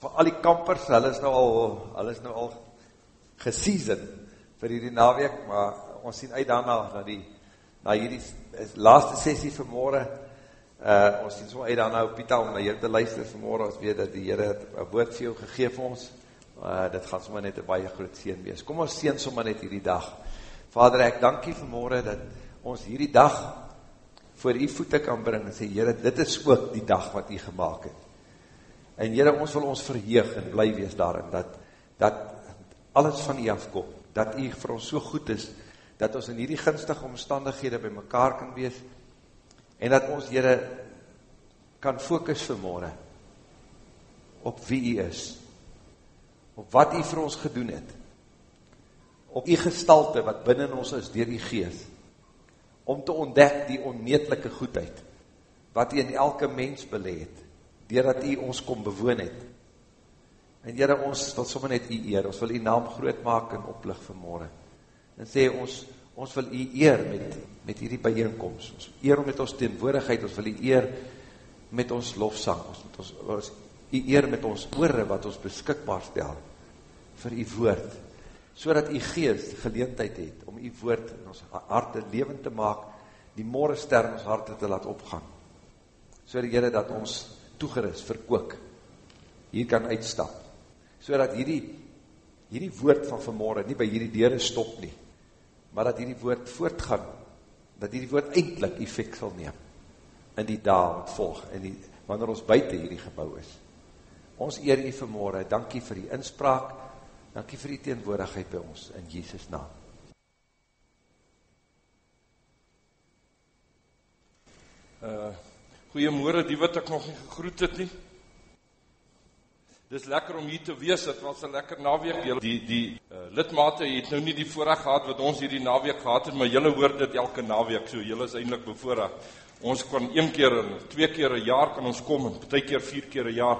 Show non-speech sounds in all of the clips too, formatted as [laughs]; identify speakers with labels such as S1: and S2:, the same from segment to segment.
S1: vir al die kampers, hulle is nou al, hulle is nou al geseason vir hierdie naweek, maar ons sien uit daarna, na die, na hierdie laaste sessie vanmorgen, uh, ons sien so uit daarna op Pieter, om na hier te luister vanmorgen, ons weet dat die Heere een woord vir jou gegeef ons, uh, dit gaan sommer net een baie groot seen wees. Kom ons seen sommer net hierdie dag. Vader, ek dank jy vanmorgen dat ons hierdie dag voor die voete kan bring en sê, Heere, dit is ook die dag wat jy gemaakt het. En Heere, ons wil ons verheeg en bly wees daarin, dat, dat alles van jy afkom, dat jy vir ons so goed is, dat ons in hierdie gunstige omstandighede by mekaar kan wees, en dat ons, Heere, kan focus vanmorgen op wie jy is, op wat jy vir ons gedoen het, op jy gestalte wat binnen ons is, dier die geest, om te ontdek die onmeetlike goedheid, wat jy in elke mens beleed, doordat u ons kom bewoon het. En Here, ons wil sommer net u eer, ons wil u naam groot maak en oplig vanmorgen. En sê ons, ons wil u eer met, met hierdie bijeenkomst, ons eer met ons teenwoordigheid, ons wil u eer met ons lofsang, ons, met ons, ons u eer met ons oore wat ons beskikbaar stel vir u woord, so dat u geest geleentheid het om u woord in ons harte levend te maak, die morgenster in ons harte te laat opgaan. So die Heere dat ons toegeris vir kook, hier kan uitstap, so dat hierdie, hierdie woord van vanmorgen nie by hierdie deur stop nie, maar dat hierdie woord voortgaan, dat hierdie woord eindelijk effect sal neem, in die dag wat volg, in die, wanneer ons buiten hierdie gebouw is. Ons eer u vanmorgen, dankie vir die inspraak, dankie vir die teenwoordigheid by ons, in Jesus naam.
S2: Uh, Goeiemôre die wat ek nog nie gegroet het nie. Dis lekker om hier te wees. Dit was 'n lekker naweek. Die die uh, lidmate het nou nie die voorreg gehad wat ons hierdie naweek gehad het, maar julle hoor dit elke naweek. So julle is eintlik bevoorreg. Ons kan een keer en twee keer 'n jaar kan ons kom en baie keer vier keer 'n jaar.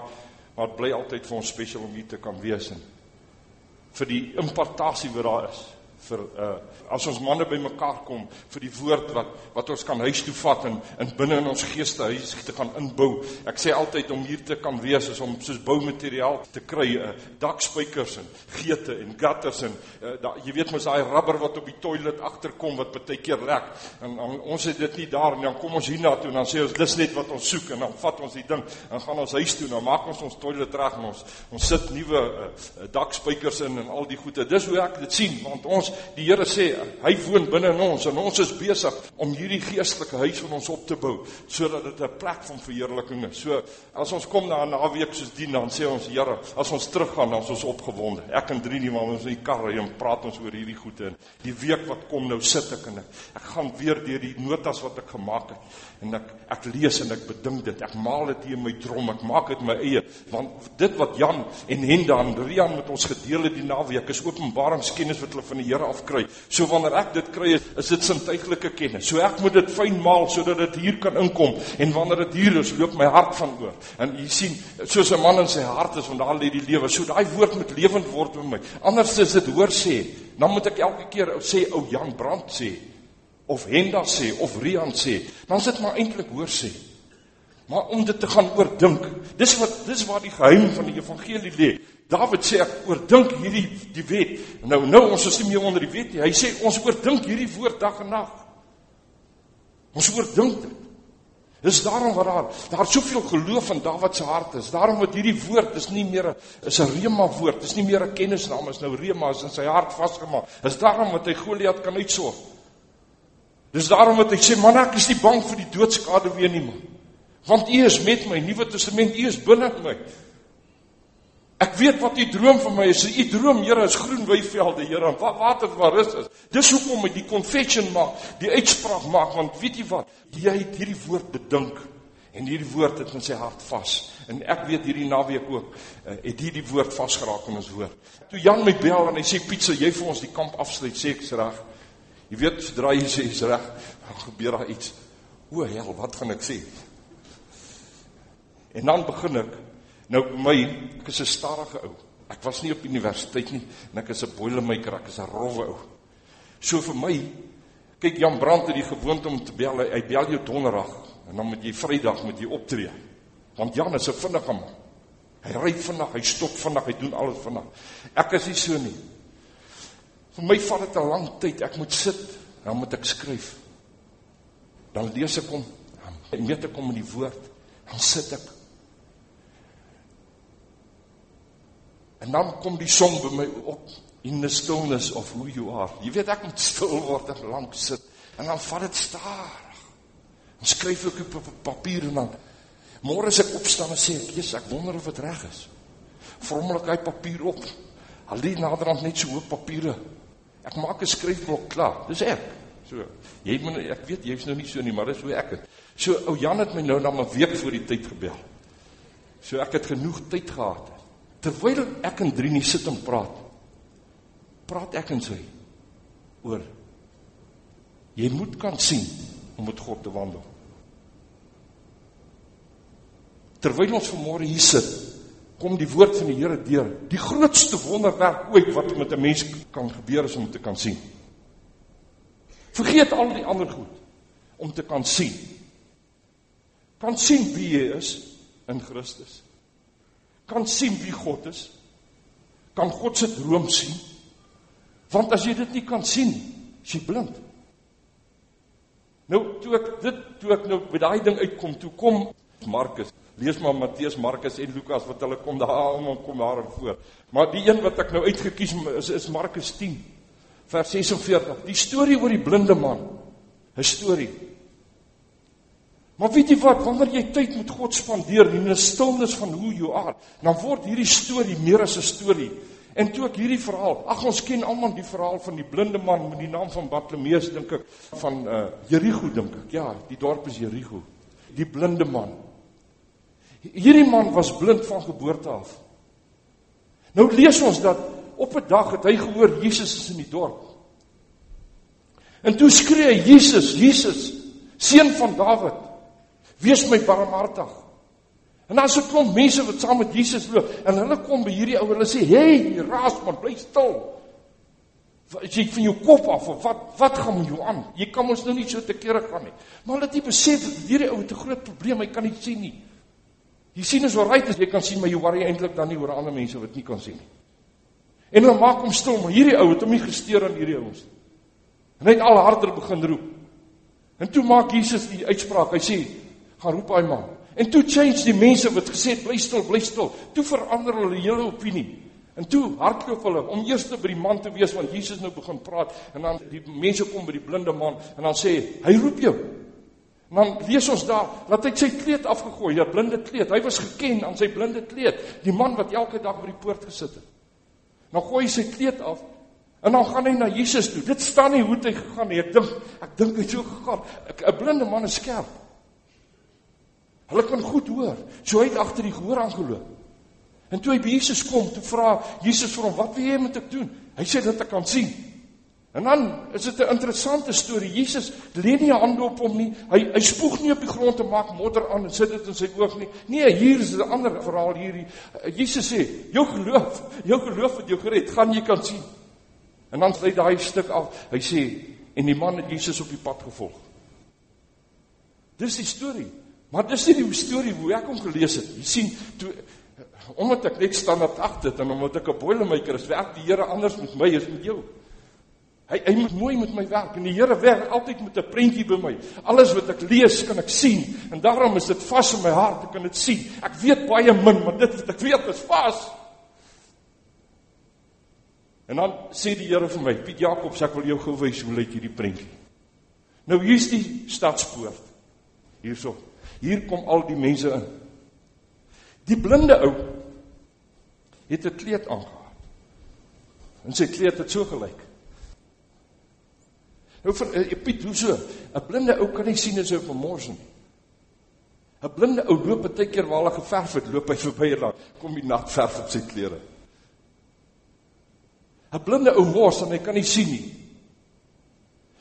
S2: Maar dit bly altyd vir ons spesiaal om hier te kan wees en vir die impartasie wat daar is vir uh as ons manne by mekaar kom vir die woord wat wat ons kan huis toe vat en in binne in ons geeste huis te kan inbou. Ek sê altyd om hier te kan wees is om soos boumateriaal te kry, uh dakspykers en geete en gutters en uh, da, jy weet mos daai rubber wat op die toilet agterkom wat baie keer lek. En, en ons het dit nie daar en dan kom ons hiernatoe en dan sê ons dis net wat ons soek en dan vat ons die ding en gaan ons huis toe en dan maak ons ons toilet reg en ons ons sit nuwe uh, dakspykers in en al die goede. Dis hoe ek dit sien want ons die Here sê hy woon binne in ons en ons is besig om hierdie geestelike huis van ons op te bou sodat dit 'n plek van verheerliking is. So as ons kom na 'n naweek soos die dan sê ons Here, as ons teruggaan dan is ons opgewonde. Ek en drie nie maar ons in die kar ry en praat ons oor hierdie goede en die week wat kom nou sit ek en ek, ek gaan weer deur die notas wat ek gemaak het en ek ek lees en ek bedink dit. Ek maal dit in my drom, ek maak dit my eie want dit wat Jan en Henda en Rian met ons gedeel het die naweek is openbaringskennis wat hulle van die Here af kry. So wanneer ek dit kry, is dit sintuiglike kennis. So ek moet dit fyn maal sodat dit hier kan inkom en wanneer dit hier is, loop my hart van oor. En jy sien, soos 'n man in sy hart is, want daar lê die lewe. So daai woord moet lewend word in my. Anders is dit hoor sê, dan moet ek elke keer sê ou Jan Brand sê of Henda sê of Rian sê. Dan sit maar eintlik hoor sê. Maar om dit te gaan oordink, dis wat dis waar die geheim van die evangelie lê. David sê ek oordink hierdie die wet. Nou nou ons is nie meer onder die wet nie. Hy sê ons oordink hierdie woord dag en nag. Ons oordink dit. Dis daarom wat daar daar soveel geloof in Dawid se hart is. Daarom wat hierdie woord is nie meer 'n is 'n rema woord. Dis nie meer 'n kennisnaam, is nou rema is in sy hart vasgemaak. Dis daarom wat hy Goliat kan uitsorg. Dis daarom wat hy sê man ek is nie bang vir die doodskade weer nie man. Want U is met my. Nuwe Testament, U is binne my. Ek weet wat u droom vir my is. U droom, Here, is groen weivelde, Here, en wat water waar is. Dis hoekom ek die confession maak, die uitspraak maak, want weet jy wat? Jy het hierdie woord bedink en hierdie woord het in sy hart vas. En ek weet hierdie naweek ook, uh, het hierdie woord vasgeraak in ons woord. Toe Jan my bel en hy sê Piet, sal jy vir ons die kamp afsluit? Sê ek is reg. Jy weet, sodra jy sê is reg, dan gebeur daar iets. O hel, wat gaan ek sê? En dan begin ek Nou my, ek is 'n stadige ou. Ek was nie op universiteit nie en ek is 'n boilermaker, ek is 'n rowwe ou. So vir my, kyk Jan Brandt het die gewoonte om te bel, hy bel jou donderdag en dan moet jy Vrydag moet jy optree. Want Jan is 'n vinnige man. Hy ry vinnig, hy stop vinnig, hy doen alles vinnig. Ek is nie so nie. Vir my vat dit 'n lang tyd. Ek moet sit, dan moet ek skryf. Dan lees ek hom, dan weet ek hom in die woord, dan sit ek. En dan kom die song by my op in the stillness of who you are. Jy weet ek moet stil word en lank sit en dan vat dit stadig. Dan skryf ek op papier en dan môre as ek opstaan en sê "Jesus, ek wonder of dit reg is." Vormel ek hy papier op. Al die naderhand net so hoop papiere. Ek maak 'n skryfblok klaar. Dis ek. So, jy moet ek weet jy's nou nie so nie, maar dis hoe ek het. So ou Jan het my nou dan 'n week voor die tyd gebel. So ek het genoeg tyd gehad. Terwyl ek en Drie nie sit en praat. Praat ek en sy oor jy moet kan sien om met God te wandel. Terwyl ons vanmôre hier sit, kom die woord van die Here deur. Die grootste wonderwerk ooit wat met 'n mens kan gebeur is om te kan sien. Vergeet al die ander goed om te kan sien. Kan sien wie jy is in Christus. Kan sien wie God is. Kan God se droom sien. Want as jy dit nie kan sien, is jy blind. Nou toe ek dit toe ek nou by daai ding uitkom, toe kom Markus Lees maar Matteus, Markus en Lukas wat hulle kom daar almal kom daar voor. Maar die een wat ek nou uitgekies is is Markus 10 vers 46. Die storie oor die blinde man. 'n Storie. Maar weet jy wat, wanneer jy tyd met God spandeer in 'n stilnis van hoe jy are, dan word hierdie storie meer as 'n storie. En toe ek hierdie verhaal, ag ons ken almal die verhaal van die blinde man met die naam van Bartimeus dink ek van uh Jerigo dink ek. Ja, die dorp is Jerigo. Die blinde man. Hierdie man was blind van geboorte af. Nou lees ons dat op 'n dag het hy gehoor Jesus is in die dorp. En toe skree hy Jesus, Jesus, seun van Dawid, wees my barmhartig. En so 'n klomp mense wat saam met Jesus loop en hulle kom by hierdie ou en hulle sê, "Hey, raasman, bly stil." As jy van jou kop af of wat wat gaan met jou aan? Jy kan ons nou nie so te kere gaan nie. Maar hulle het nie besef hierdie ou het 'n groot probleem, hy kan nie sien nie. Jy sien is alright as jy kan sien, maar jy worry eintlik dan nie oor ander mense wat nie kan sien nie. En hulle maak hom stil, maar hierdie ou het hom nie gesteer aan hierdie ouens nie. En hy het al harder begin roep. En toe maak Jesus die uitspraak. Hy sê: "Gaan roep daai man." En toe change die mense wat gesê het bly stil, bly stil. Toe verander hulle hele opinie. En toe hardloop hulle om eers by die man te wees want Jesus nou begin praat en dan die mense kom by die blinde man en dan sê hy roep jou. Dan lees ons daar dat hy sy kleed afgegooi, 'n blinde kleed. Hy was geken aan sy blinde kleed, die man wat elke dag by die poort gesit het. Dan gooi hy sy kleed af en dan gaan hy na Jesus toe. Dit staan nie hoe hy gegaan het. Ek dink ek dink hy het so gegaan. 'n Blinde man is skerp. Hulle kan goed hoor. So hy het agter die gehoor aangeloop. En toe hy by Jesus kom, toe vra Jesus vir hom, "Wat wil jy met ek doen?" Hy sê dat ek kan sien. En dan is dit 'n interessante storie. Jesus lê nie 'n hand op hom nie. Hy hy spoeg nie op die grond en maak modder aan en sit dit in sy oog nie. Nee, hier is 'n ander verhaal hierdie. Jesus sê, "Jou geloof, jou geloof het jou gered, gaan jy kan sien." En dan hy daai stuk af. Hy sê, "En die man het Jesus op die pad gevolg." Dis die storie. Maar dis nie die storie hoe ek hom gelees het. Jy sien, toe omdat ek net standaard 8 het en omdat ek 'n boilermaker is, werk die Here anders met my as met jou. Hy hy moet mooi met my werk en die Here werk altyd met 'n prentjie by my. Alles wat ek lees, kan ek sien en daarom is dit vas in my hart, ek kan dit sien. Ek weet baie min, maar dit wat ek weet is vas. En dan sê die Here vir my, Piet Jacobs, ek wil jou gou wys hoe lyk hierdie prentjie. Nou hier's die stadspoort. Hierso. Hier kom al die mense in. Die blinde ou het 'n kleed aangehad. En sy kleed het so gelyk. Nou vir uh, Piet, hoe so? 'n Blinde ou kan nie sien as hy vermors nie. 'n Blinde ou loop baie keer waar hy geverf het, loop hy verby en dan kom die natverf op sy klere. 'n Blinde ou mors en hy kan nie sien nie.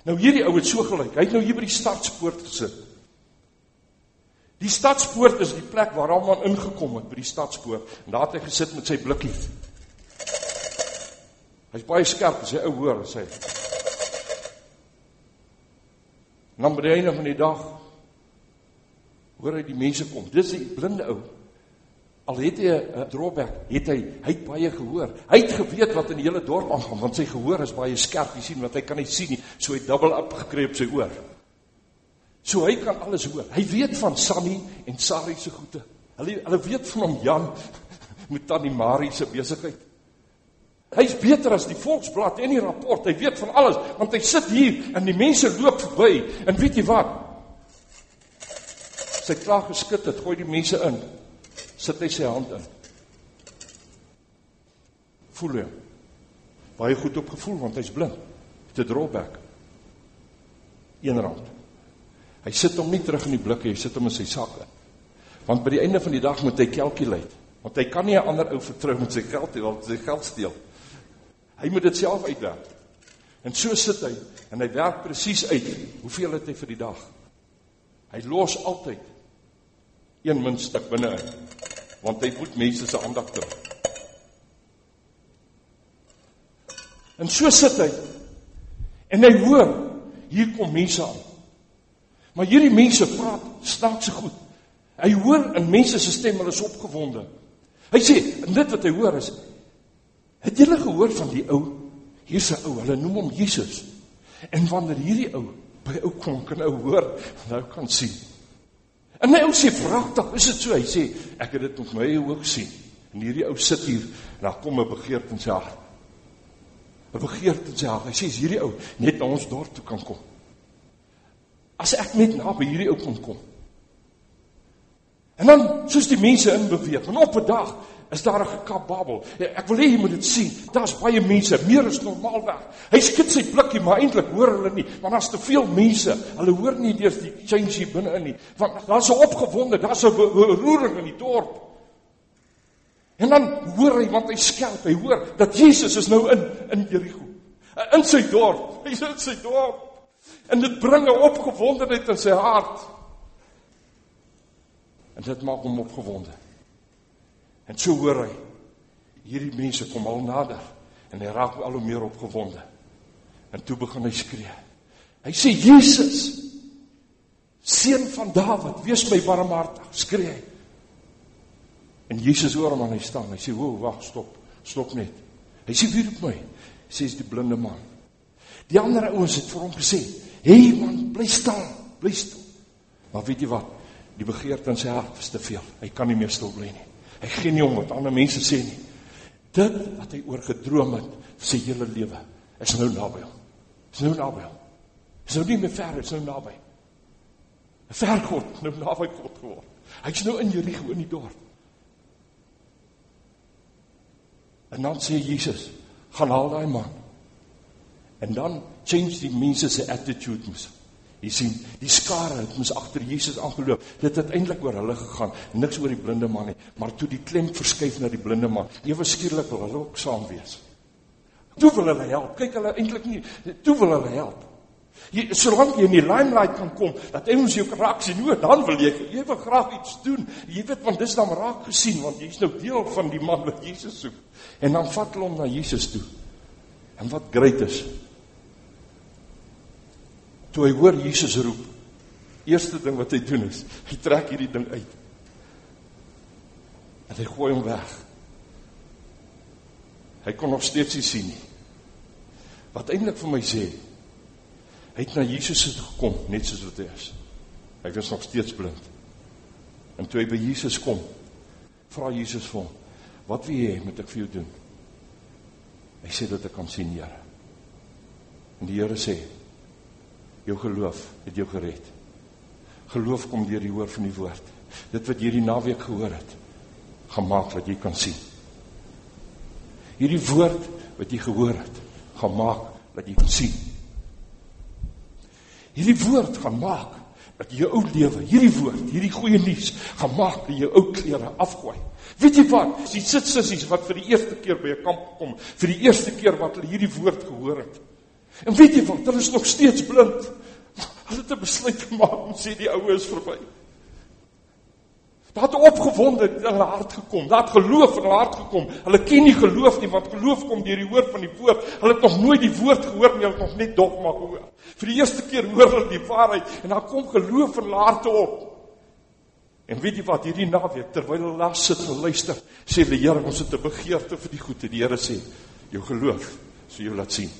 S2: Nou hierdie ou het so gelyk. Hy het nou hier by die stadspoort gesit. Die stadspoort is die plek waar almal ingekom het by die stadspoort en daar het hy gesit met sy blikkie. Hy's baie skerp, sy ou hoor, sê hy. En dan by die einde van die dag hoor hy die mense kom. Dis die blinde ou Al het hy 'n drawback, het hy hy het baie gehoor. Hy het geweet wat in die hele dorp aangaan, want sy gehoor is baie skerp. Jy sien wat hy kan nie sien nie, so hy dubbel op gekry op sy oor. So hy kan alles hoor. Hy weet van Sannie en Sarri se goeie. Hulle hulle weet van hom Jan [laughs] met tannie Marie se besigheid. Hy's beter as die Volksblad en die rapport. Hy weet van alles want hy sit hier en die mense loop verby. En weet jy wat? Sy klaar geskit het, gooi die mense in sit hy sy hand in. Voel hy. Baie goed opgevoel want hy's blind. Te drawback. Een rand. Hy sit hom nie terug in die blikke, hy sit hom in sy sak in. Want by die einde van die dag moet hy calculate, want hy kan nie 'n ander ou vertrou met sy geld nie, want sy geld steel. Hy moet dit self uitwerk. En so sit hy en hy werk presies uit hoeveel het hy vir die dag. Hy los altyd een muntstuk binne in want hy moet mense se aandag trek. En so sit hy. En hy hoor hier kom mense aan. Maar hierdie mense praat snaakse goed. Hy hoor in mense se stem hulle is opgewonde. Hy sê, en dit wat hy hoor is het julle gehoor van die ou hier's 'n ou, hulle noem hom Jesus. En wanneer hierdie ou by ou kom kan ou hoor, nou kan sien. En my ou sê vragtig, is dit so? Hy sê, ek het dit met my eie oë gesien. En hierdie ou sit hier en daar kom 'n begeerte in sy hart. 'n Begeerte in sy hart. Hy sê, "Is hierdie ou net na ons dorp toe kan kom?" As ek net na by hierdie ou kon kom. En dan soos die mense inbeweeg, en op 'n dag is daar 'n gekabbel. Ja, ek wil hê jy moet dit sien. Daar's baie mense, meer as normaalweg. Hy skiet sy blikkie, maar eintlik hoor hulle nie, want daar's te veel mense. Hulle hoor nie eers die change hier binne in nie. Want daar's 'n opgewonde, daar's 'n roering in die dorp. En dan hoor hy want hy skelp, hy hoor dat Jesus is nou in in Jerigo. In sy dorp. Hy's in sy dorp. En dit bring 'n opgewondenheid in sy hart. En dit maak hom opgewonde. En so hoor hy hierdie mense kom al nader en hy raak al hoe meer opgewonde. En toe begin hy skree. Hy sê Jesus seun van Dawid, wees my barmhartig, skree hy. En Jesus hoor hom en hy staan. Hy sê: "Wo, wag, stop. Stop net." Hy sê: "Wie roep my?" Sê die blinde man. Die ander ouens het vir hom gesê: "Hey man, bly staan, bly stil." Maar weet jy wat? Die begeerte in sy hart is te veel. Hy kan nie meer stil bly nie. Hy gee nie om wat ander mense sê nie. Dit wat hy oor gedroom het sy hele lewe is nou naby hom. Is nou naby hom. Is nou nie meer ver, is nou naby. Ver God, nou naby God geword. Hy's nou in Jerigo in die dorp. En dan sê Jesus, gaan haal daai man. En dan change die mense se attitude mos. Jy sien, die skare het mos agter Jesus aangeloop. Dit het eintlik oor hulle gegaan, niks oor die blinde man nie, maar toe die klem verskuif na die blinde man, ewe skielik wil hulle ook saam wees. Toe wil hulle help. Kyk hulle eintlik nie, toe wil hulle help. Jy solank jy in die limelight kan kom, dat ons jou raak sien, hoe dan wil jy ewe graag iets doen. Jy weet want dis dan raak gesien want jy's nou deel van die man wat Jesus soek. En dan vat hulle hom na Jesus toe. En wat great is, toe hy hoor Jesus roep, eerste ding wat hy doen is, hy trek hierdie ding uit. En hy gooi hom weg. Hy kon nog steeds nie sien nie. Wat eintlik vir my sê, hy het na Jesus toe gekom, net soos wat hy is. Hy was nog steeds blind. En toe hy by Jesus kom, vra Jesus vir hom, wat wil jy moet ek vir jou doen? Hy sê dat ek kan sien, Here. En die Here sê, jou geloof het jou gered. Geloof kom deur die hoor van die woord. Dit wat jy hierdie naweek gehoor het, gemaak dat jy kan sien. Hierdie woord wat jy gehoor het, gemaak dat jy kan sien. Hierdie woord gaan maak dat jou ou lewe, hierdie woord, hierdie goeie nuus, gaan maak dat jou ou klere afgooi. Weet jy wat? Jy sit sissies wat vir die eerste keer by 'n kamp kom, vir die eerste keer wat hulle hierdie woord gehoor het, En weet jy wat? Hulle is nog steeds blind. Hulle het 'n besluit gemaak om sê die oue is verby. Daar het opgewonde in hulle hart gekom. Daar het geloof in hulle hart gekom. Hulle ken nie geloof nie, want geloof kom deur die hoor van die woord. Hulle het nog nooit die woord gehoor nie, hulle het nog net dogma gehoor. Vir die eerste keer hoor hulle die waarheid en dan kom geloof in hulle harte op. En weet jy wat, hierdie naweek terwyl hulle daar sit en luister, sê die Here ons het 'n begeerte vir die goeie. Die Here sê, jou geloof sou jou laat sien.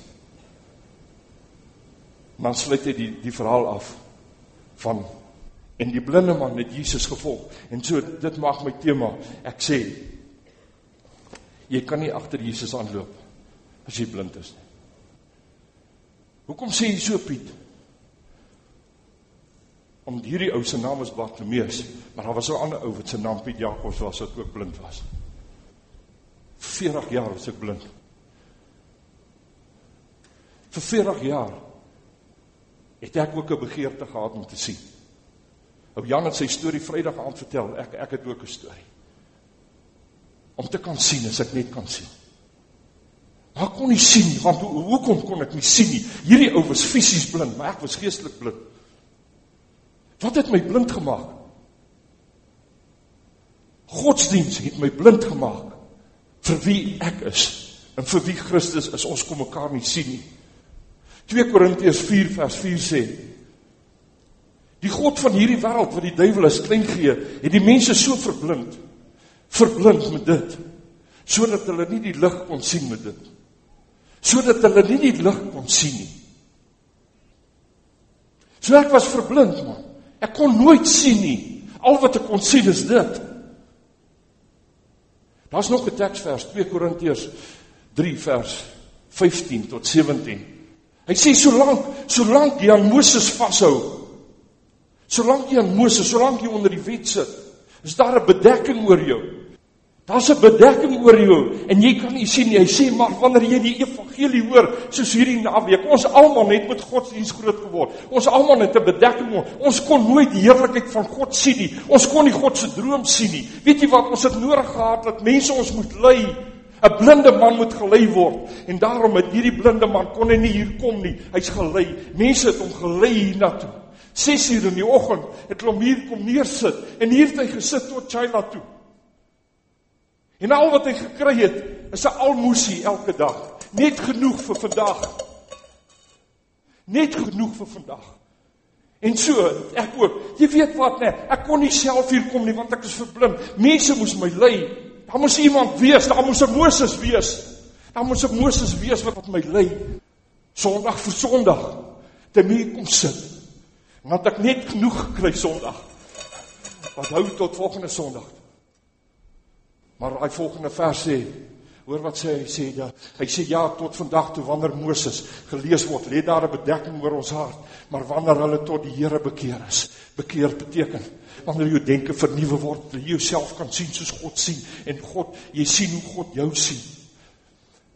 S2: Dan sluit hy die die verhaal af van en die blinde man het Jesus gevolg. En so dit maak my tema. Ek sê jy kan nie agter Jesus aanloop as jy blind is nie. Hoekom sê jy so Piet? Om hierdie ou se naam is Bartimeus, maar daar was 'n ander ou wat se naam Piet Jacobs was wat ook blind was. 40 jaar was ek blind. Vir 40 jaar het ek ook 'n begeerte gehad om te sien. Ou Jan het sy storie Vrydag aand vertel. Ek ek het ook 'n storie. Om te kan sien as ek net kan sien. Maar kon nie sien nie, want hoe hoekom kon ek nie sien nie? Hierdie ou was fisies blind, maar ek was geestelik blind. Wat het my blind gemaak? Godsdiens het my blind gemaak vir wie ek is en vir wie Christus is. Ons kom mekaar nie sien nie. 2 Korintiërs 4 vers 4 sê: Die God van hierdie wêreld wat die duiwel is klein gee, het die mense so verblind, verblind met dit, sodat hulle nie die lig kon sien met dit. Sodat hulle nie die lig kon sien nie. So ek was verblind man. Ek kon nooit sien nie. Al wat ek kon sien is dit. Daar's nog 'n teksvers 2 Korintiërs 3 vers 15 tot 17. Hy sê solank solank jy aan Moses vashou, solank jy aan Moses, solank jy onder die wet sit, is daar 'n bedekking oor jou. Daar's 'n bedekking oor jou en jy kan nie sien nie. Hy sê maar wanneer jy die evangelie hoor, soos hierdie naweek, ons almal het met godsdiens groot geword. Ons almal het 'n bedekking. Ons kon nooit die heerlikheid van God sien nie. Ons kon nie God se droom sien nie. Weet jy wat? Ons het nodig gehad dat mense ons moet lei. 'n Blinde man moet gelei word en daarom het hierdie blinde man kon hy nie hier kom nie. Hy's gelei. Mense het hom gelei hiernatoe. 6 uur in die oggend het hom hier kom neersit en hier het hy gesit tot China toe. En al wat hy gekry het, is 'n almoesie elke dag, net genoeg vir vandag. Net genoeg vir vandag. En so, ek ook. Jy weet wat, nee, ek kon nie self hier kom nie want ek is verblind. Mense moes my lei. Daar moes iemand wees, daar moes 'n Moses wees. Daar moes 'n Moses wees wat my lei. Sondag vir Sondag te my kom sit. Want ek net genoeg gekry Sondag. Wat hou tot volgende Sondag. Maar hy volgende vers sê, hoor wat sê hy sê ja, hy sê ja tot vandag toe wanneer Moses gelees word, lê daar 'n bedekking oor ons hart, maar wanneer hulle tot die Here bekeer is, bekeer beteken wanneer jou denke vernuwe word, jy jouself kan sien soos God sien en God, jy sien hoe God jou sien.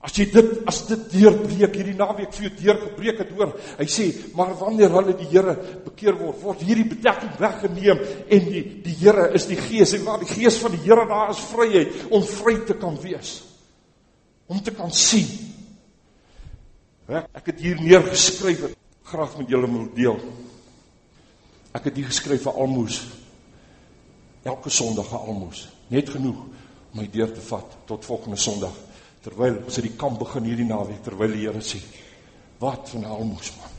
S2: As jy dit as dit deurbreek hierdie naweek vir jou deurgebreek het hoor, hy sê, maar wanneer hulle die Here bekeer word, word hierdie bedekking weggeneem en die die Here is die Gees en waar die Gees van die Here daar is vryheid om vry te kan wees. Om te kan sien. Ek het hier neergeskryf wat graag met julle wil deel. Ek het hier geskryf vir almoes. Elke Sondag 'n almoes, net genoeg om my deur te vat tot volgende Sondag terwyl ons die kamp begin hierdie naweek terwyl die Here sê wat van almoes man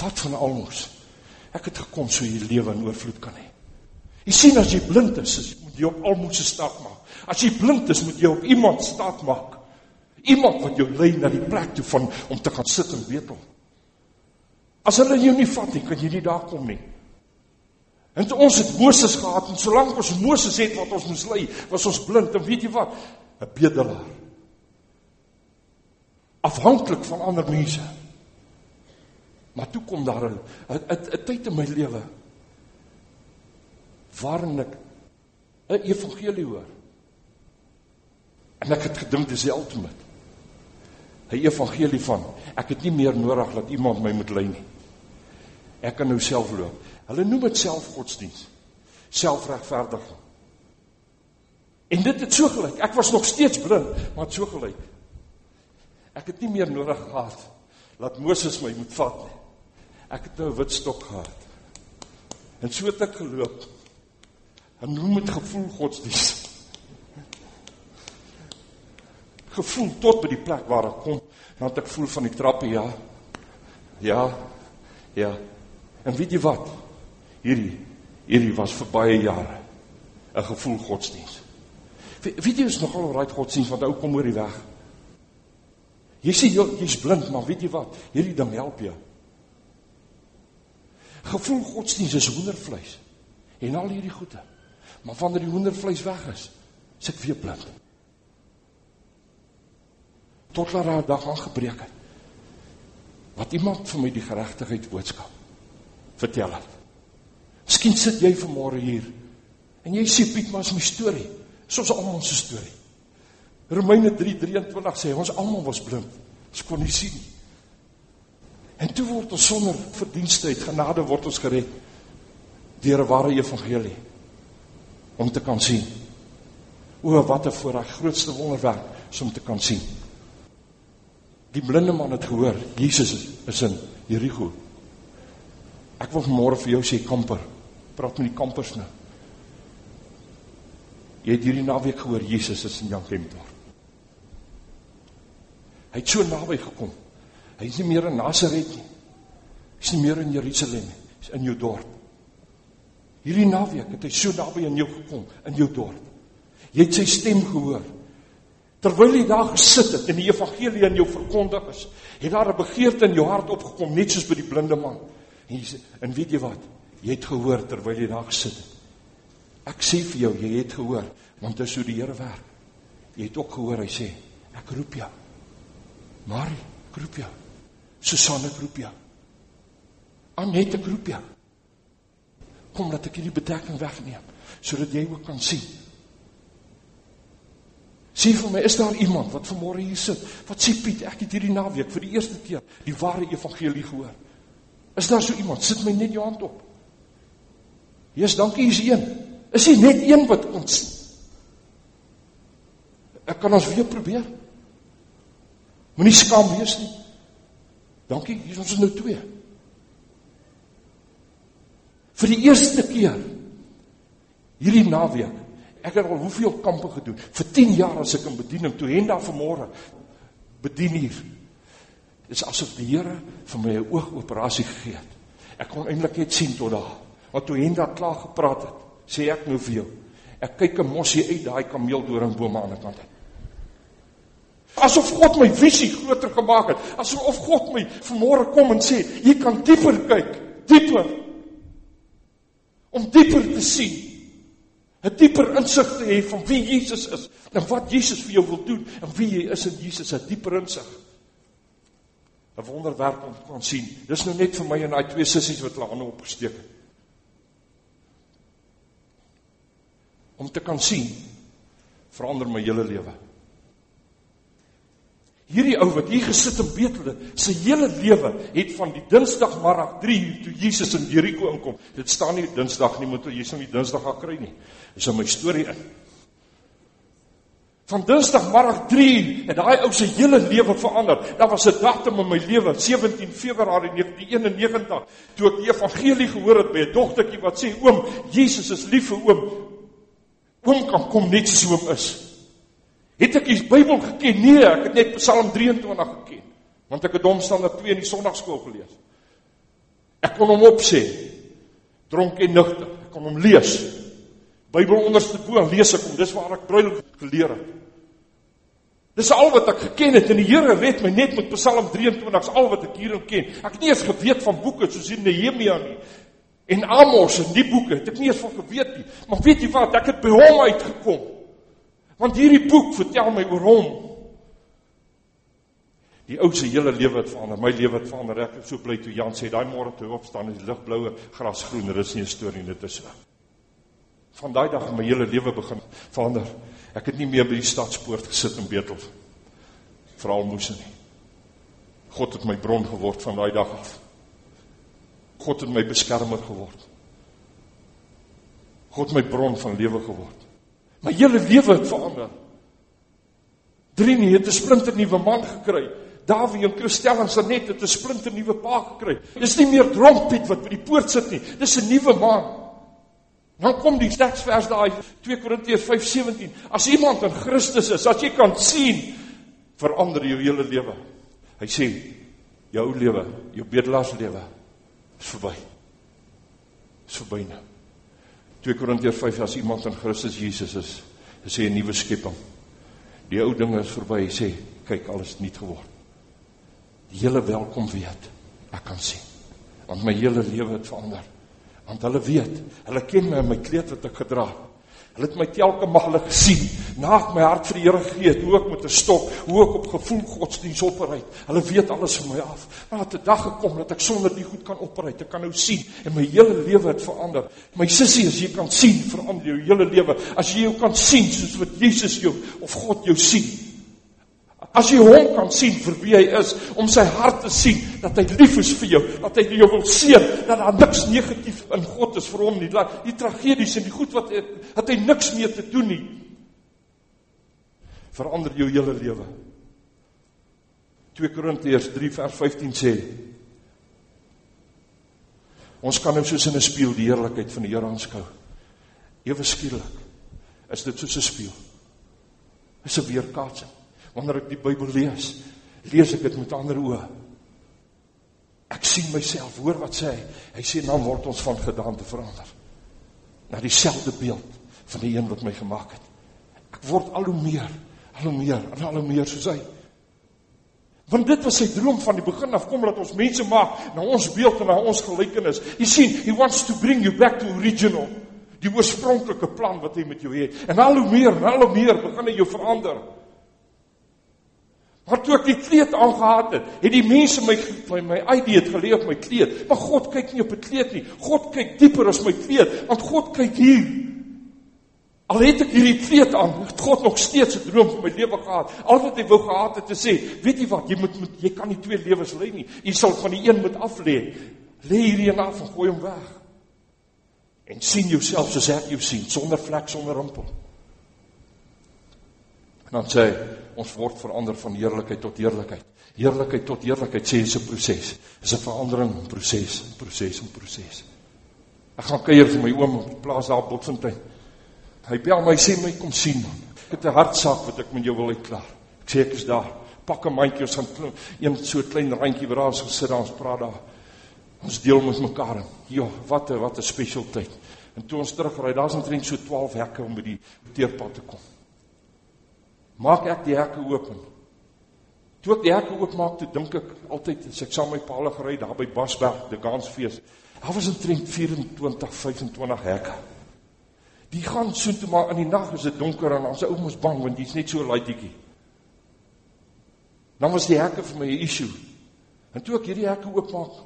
S2: wat van almoes ek het gekom so jy lewe in oorvloed kan hê jy sien as jy blind is jy moet jy op almoes staat maak as jy blind is moet jy op iemand staat maak iemand wat jou lei na die plek toe van om te gaan sit en betel as hulle jou nie vat nie kan jy nie daar kom nie En ons het Moses gehad en solank ons Moses het wat ons moes lei, was ons blind en weet jy wat? 'n bedelaar. Afhanklik van ander mense. Maar toe kom daar 'n 'n tyd in my lewe waarin ek 'n evangelie hoor. En ek het gedink dis die ultimate. 'n Evangelie van ek het nie meer nodig dat iemand my moet lei nie. Ek kan nou self loop. Hulle noem dit selfgodsdiens. Selfregverdiging. En dit het so gelyk. Ek was nog steeds blind, maar het so gelyk. Ek het nie meer nodig gehad dat Moses my moet vat nie. Ek het nou 'n wit stok gehad. En so het ek geloop. En hoe met gevoel godsdiens. Gevoel tot by die plek waar ek kom, want ek voel van die trappe ja. Ja. Ja. En weet jy wat? Hierdie Hierdie was vir baie jare 'n gevoel godsdiens. Weet jy is nogal oor daai godsdiens wat ou kom oor die weg. Jy sê jy's blind, maar weet jy wat? Hierdie ding help jou. Gevoel godsdiens is hoendervleis en al hierdie goede. Maar wanneer die hoendervleis weg is, is ek weer blind. Tot laat daar dag aangebreek het. Wat iemand vir my die geregtigheid boodskap vertel het. Miskien sit jy vanmôre hier en jy sê Piet, maar is my storie. Dis ons almal se storie. Romeine 3:23 sê ons almal was blind. Ons kon nie sien nie. En toe word ons sonder verdienste uit genade word ons gered deur 'n ware evangelie om te kan sien. O wat 'n voorreg, grootste wonderwerk om te kan sien. Die blinde man het gehoor Jesus is in Jerigo. Ek wil vanmôre vir jou sê kamper. Praat met die kampers nou. Jy het hierdie naweek gehoor Jesus is in Jankempdorp. Hy het so naby gekom. Hy is nie meer in Nasaret nie. Hy is nie meer in Jerusalem. Hy is in jou dorp. Hierdie naweek het hy so naby aan jou gekom in jou dorp. Jy het sy stem gehoor. Terwyl jy daar gesit het en die evangelie aan jou verkondig is, het daar 'n begeerte in jou hart opgekom net soos by die blinde man. En jy sê, en weet jy wat? Jy het gehoor terwyl jy daar gesit het. Ek sê vir jou, jy het gehoor, want dit is hoe die Here werk. Jy het ook gehoor hy sê, ek roep jou. Marie, ek roep jou. Susanne, ek roep jou. Annette, ek roep jou. Kom dat ek hierdie bedekking wegneem sodat jy ook kan sien. Sien vir my, is daar iemand wat vanmôre hier sit? Wat sê Piet, ek het hierdie naweek vir die eerste keer die ware evangelie gehoor. Is daar so iemand? Sit my net jou hand op. Jesus, dankie, hier's een. Is hy net een wat ons Ek kan ons weer probeer. Moenie skaam wees nie. Dankie, hier is ons nou twee. Vir die eerste keer hierdie naweek Ek het al hoeveel kampe gedoen. Vir 10 jaar as ek in bediening toe en daar vanmôre bedien hier. Dit is asof die Here vir my 'n oogoperasie gegee het. Ek kon eintlik net sien tot daar. Want toe Henda klaar gepraat het, sê ek nou jou. Ek kyk 'n mossie uit daai kameeldoringbome aan die kant uit. Asof God my visie groter gemaak het. Asof God my vanmôre kom en sê, jy kan dieper kyk, dieper. Om dieper te sien 'n dieper insig te hê van wie Jesus is en wat Jesus vir jou wil doen en wie jy is in Jesus, 'n dieper insig. 'n Wonderwerk om kan sien. Dis nou net vir my en daai twee sissies wat hulle hande opgesteek het. Om te kan sien verander my hele lewe. Hierdie ou wat hier gesit in Bethlehem, sy hele lewe het van die Dinsdagmiddag 3 uur toe Jesus in Jeriko inkom. Dit staan nie Dinsdag nie, moet jy sou nie Dinsdag gaan kry nie. Dis in my storie in. Van Dinsdagmiddag 3 uur het daai ou se hele lewe verander. Daar was 'n datum in my lewe, 17 Februarie 1991, toe ek die evangelie gehoor het by 'n dogtertjie wat sê: "Oom, Jesus is lief vir oom. Oom kan kom net soos oom is." Het ek die Bybel geken? Nee, ek het net Psalm 23 geken. Want ek het hom staan op 2 in die Sondagskool gelees. Ek kon hom opsê. Dronk en nugter. Ek kon hom lees. Bybel onderste bo lees ek hom. Dis waar ek bruil geleer het. Dis al wat ek geken het en die Here red my net met Psalm 23, dis al wat ek hierin ken. Ek het nie eens geweet van boeke soos Nehemia nie en Amos en die boeke. Het ek nie eens van geweet nie. Maar weet jy wat? Ek het by hom uitgekom. Want hierdie boek vertel my oor hom. Die ou se hele lewe het verander, my lewe het verander. Ek is so bly toe Jan sê daai môre toe opstaan en die ligbloue gras groen, dit is nie 'n storie net is so. Van daai dag my hele lewe begin verander. Ek het nie meer by die stadspoort gesit in Bethel. Veral moes nie. God het my bron geword van daai dag af. God het my beskermer geword. God my bron van lewe geword. My hele lewe het verander. Drie het 'n splinter nuwe man gekry. Dawie en Christel en Sanet het 'n splinter nuwe pa gekry. Dis nie meer dronkpiet wat by die poort sit nie. Dis 'n nuwe man. Dan kom die teksvers daai 2 Korintiërs 5:17. As iemand in Christus is, as jy kan sien, verander jou hele lewe. Hy sê jou lewe, jou bedelaars lewe is verby. Is verby nou. 2 Korintiërs 5 as iemand in Christus Jesus is, is hy 'n nuwe skepping. Die ou dinge is verby, sê, kyk, alles nuut geword. Die hele welkom weet. Ek kan sien. Want my hele lewe het verander. Want hulle weet, hulle ken my in my kleed wat ek gedra het. Hulle het my telke maglik gesien. Na ek my hart vir die Here gegee het, hoe ek met 'n stok, hoe ek op gevoel godsdiens opbereid. Hulle weet alles van my af. Maar het 'n dag gekom dat ek sonder die goed kan opbereid. Ek kan nou sien en my hele lewe het verander. My sussie, as jy kan sien, verander jou hele lewe. As jy jou kan sien soos wat Jesus jou of God jou sien, As jy hom kan sien vir wie hy is, om sy hart te sien dat hy lief is vir jou, dat hy jou wil seën, dat daar niks negatief in God is vir hom nie. Dat die tragedies en die goed wat hy het hy niks mee te doen nie. Verander jou hele lewe. 2 Korintiërs 3 vers 15 sê Ons kan nou soos in 'n spieël die heerlikheid van die Here aanskou. Ewe skielik is dit soos 'n spieël. Is 'n weerkaatsing wanneer ek die Bybel lees, lees ek dit met ander oë. Ek sien myself, hoor wat sê hy? Hy sê dan word ons van gedaante verander na dieselfde beeld van die een wat my gemaak het. Ek word al hoe meer, al hoe meer, en al hoe meer soos hy. Want dit was sy droom van die begin af kom dat ons mense maak na ons beeld en na ons gelykenis. Jy sien, he wants to bring you back to original. Die oorspronklike plan wat hy met jou het. En al hoe meer, en al hoe meer begin hy jou verander. Maar toe ek die kleed aangetree het, het die mense my my my ID het geleef op my kleed. Maar God kyk nie op 'n kleed nie. God kyk dieper as my kleed, want God kyk hier. Al het ek hierdie kleed aan, het God nog steeds 'n droom vir my lewe gehad. Al wat hy wou gehad het te sê, weet jy wat, jy moet, moet jy kan nie twee lewens lei nie. Jy sal van die een moet af lê. Lê hierdie een af en gooi hom weg. En sien jouself soos ek jou sien, sonder vlek, sonder rimpel. En dan sê hy, ons word verander van heerlikheid tot heerlikheid. Heerlikheid tot heerlikheid sê dis 'n proses. Dis 'n verandering, proses, proses, 'n proses. Ek gaan kuier vir my oom op die plaas daar Botfontein. Hy bel my sê my kom sien man. Ek het 'n hartsaak wat ek met jou wil uitklaar. Ek sê ek is daar. Pak 'n mandjie ons gaan een so klein randjie waar ons gesit daar ons praat daar. Ons deel met mekaar. Ja, wat 'n wat 'n special tyd. En toe ons terugry, daar's omtrent so 12 hekke om by die teerpad te kom maak ek die hekke oop. Toe ek die hekke oopmaak, toe dink ek altyd as ek saam met my paal gery daar by Basberg, die Gansfees. Daar was omtrent 24, 25 hekke. Die gaan so toe maar in die nag is dit donker en ons ou mos bang want jy's net so laaitjie. Dan was die hekke vir my 'n issue. En toe ek hierdie hekke oopmaak,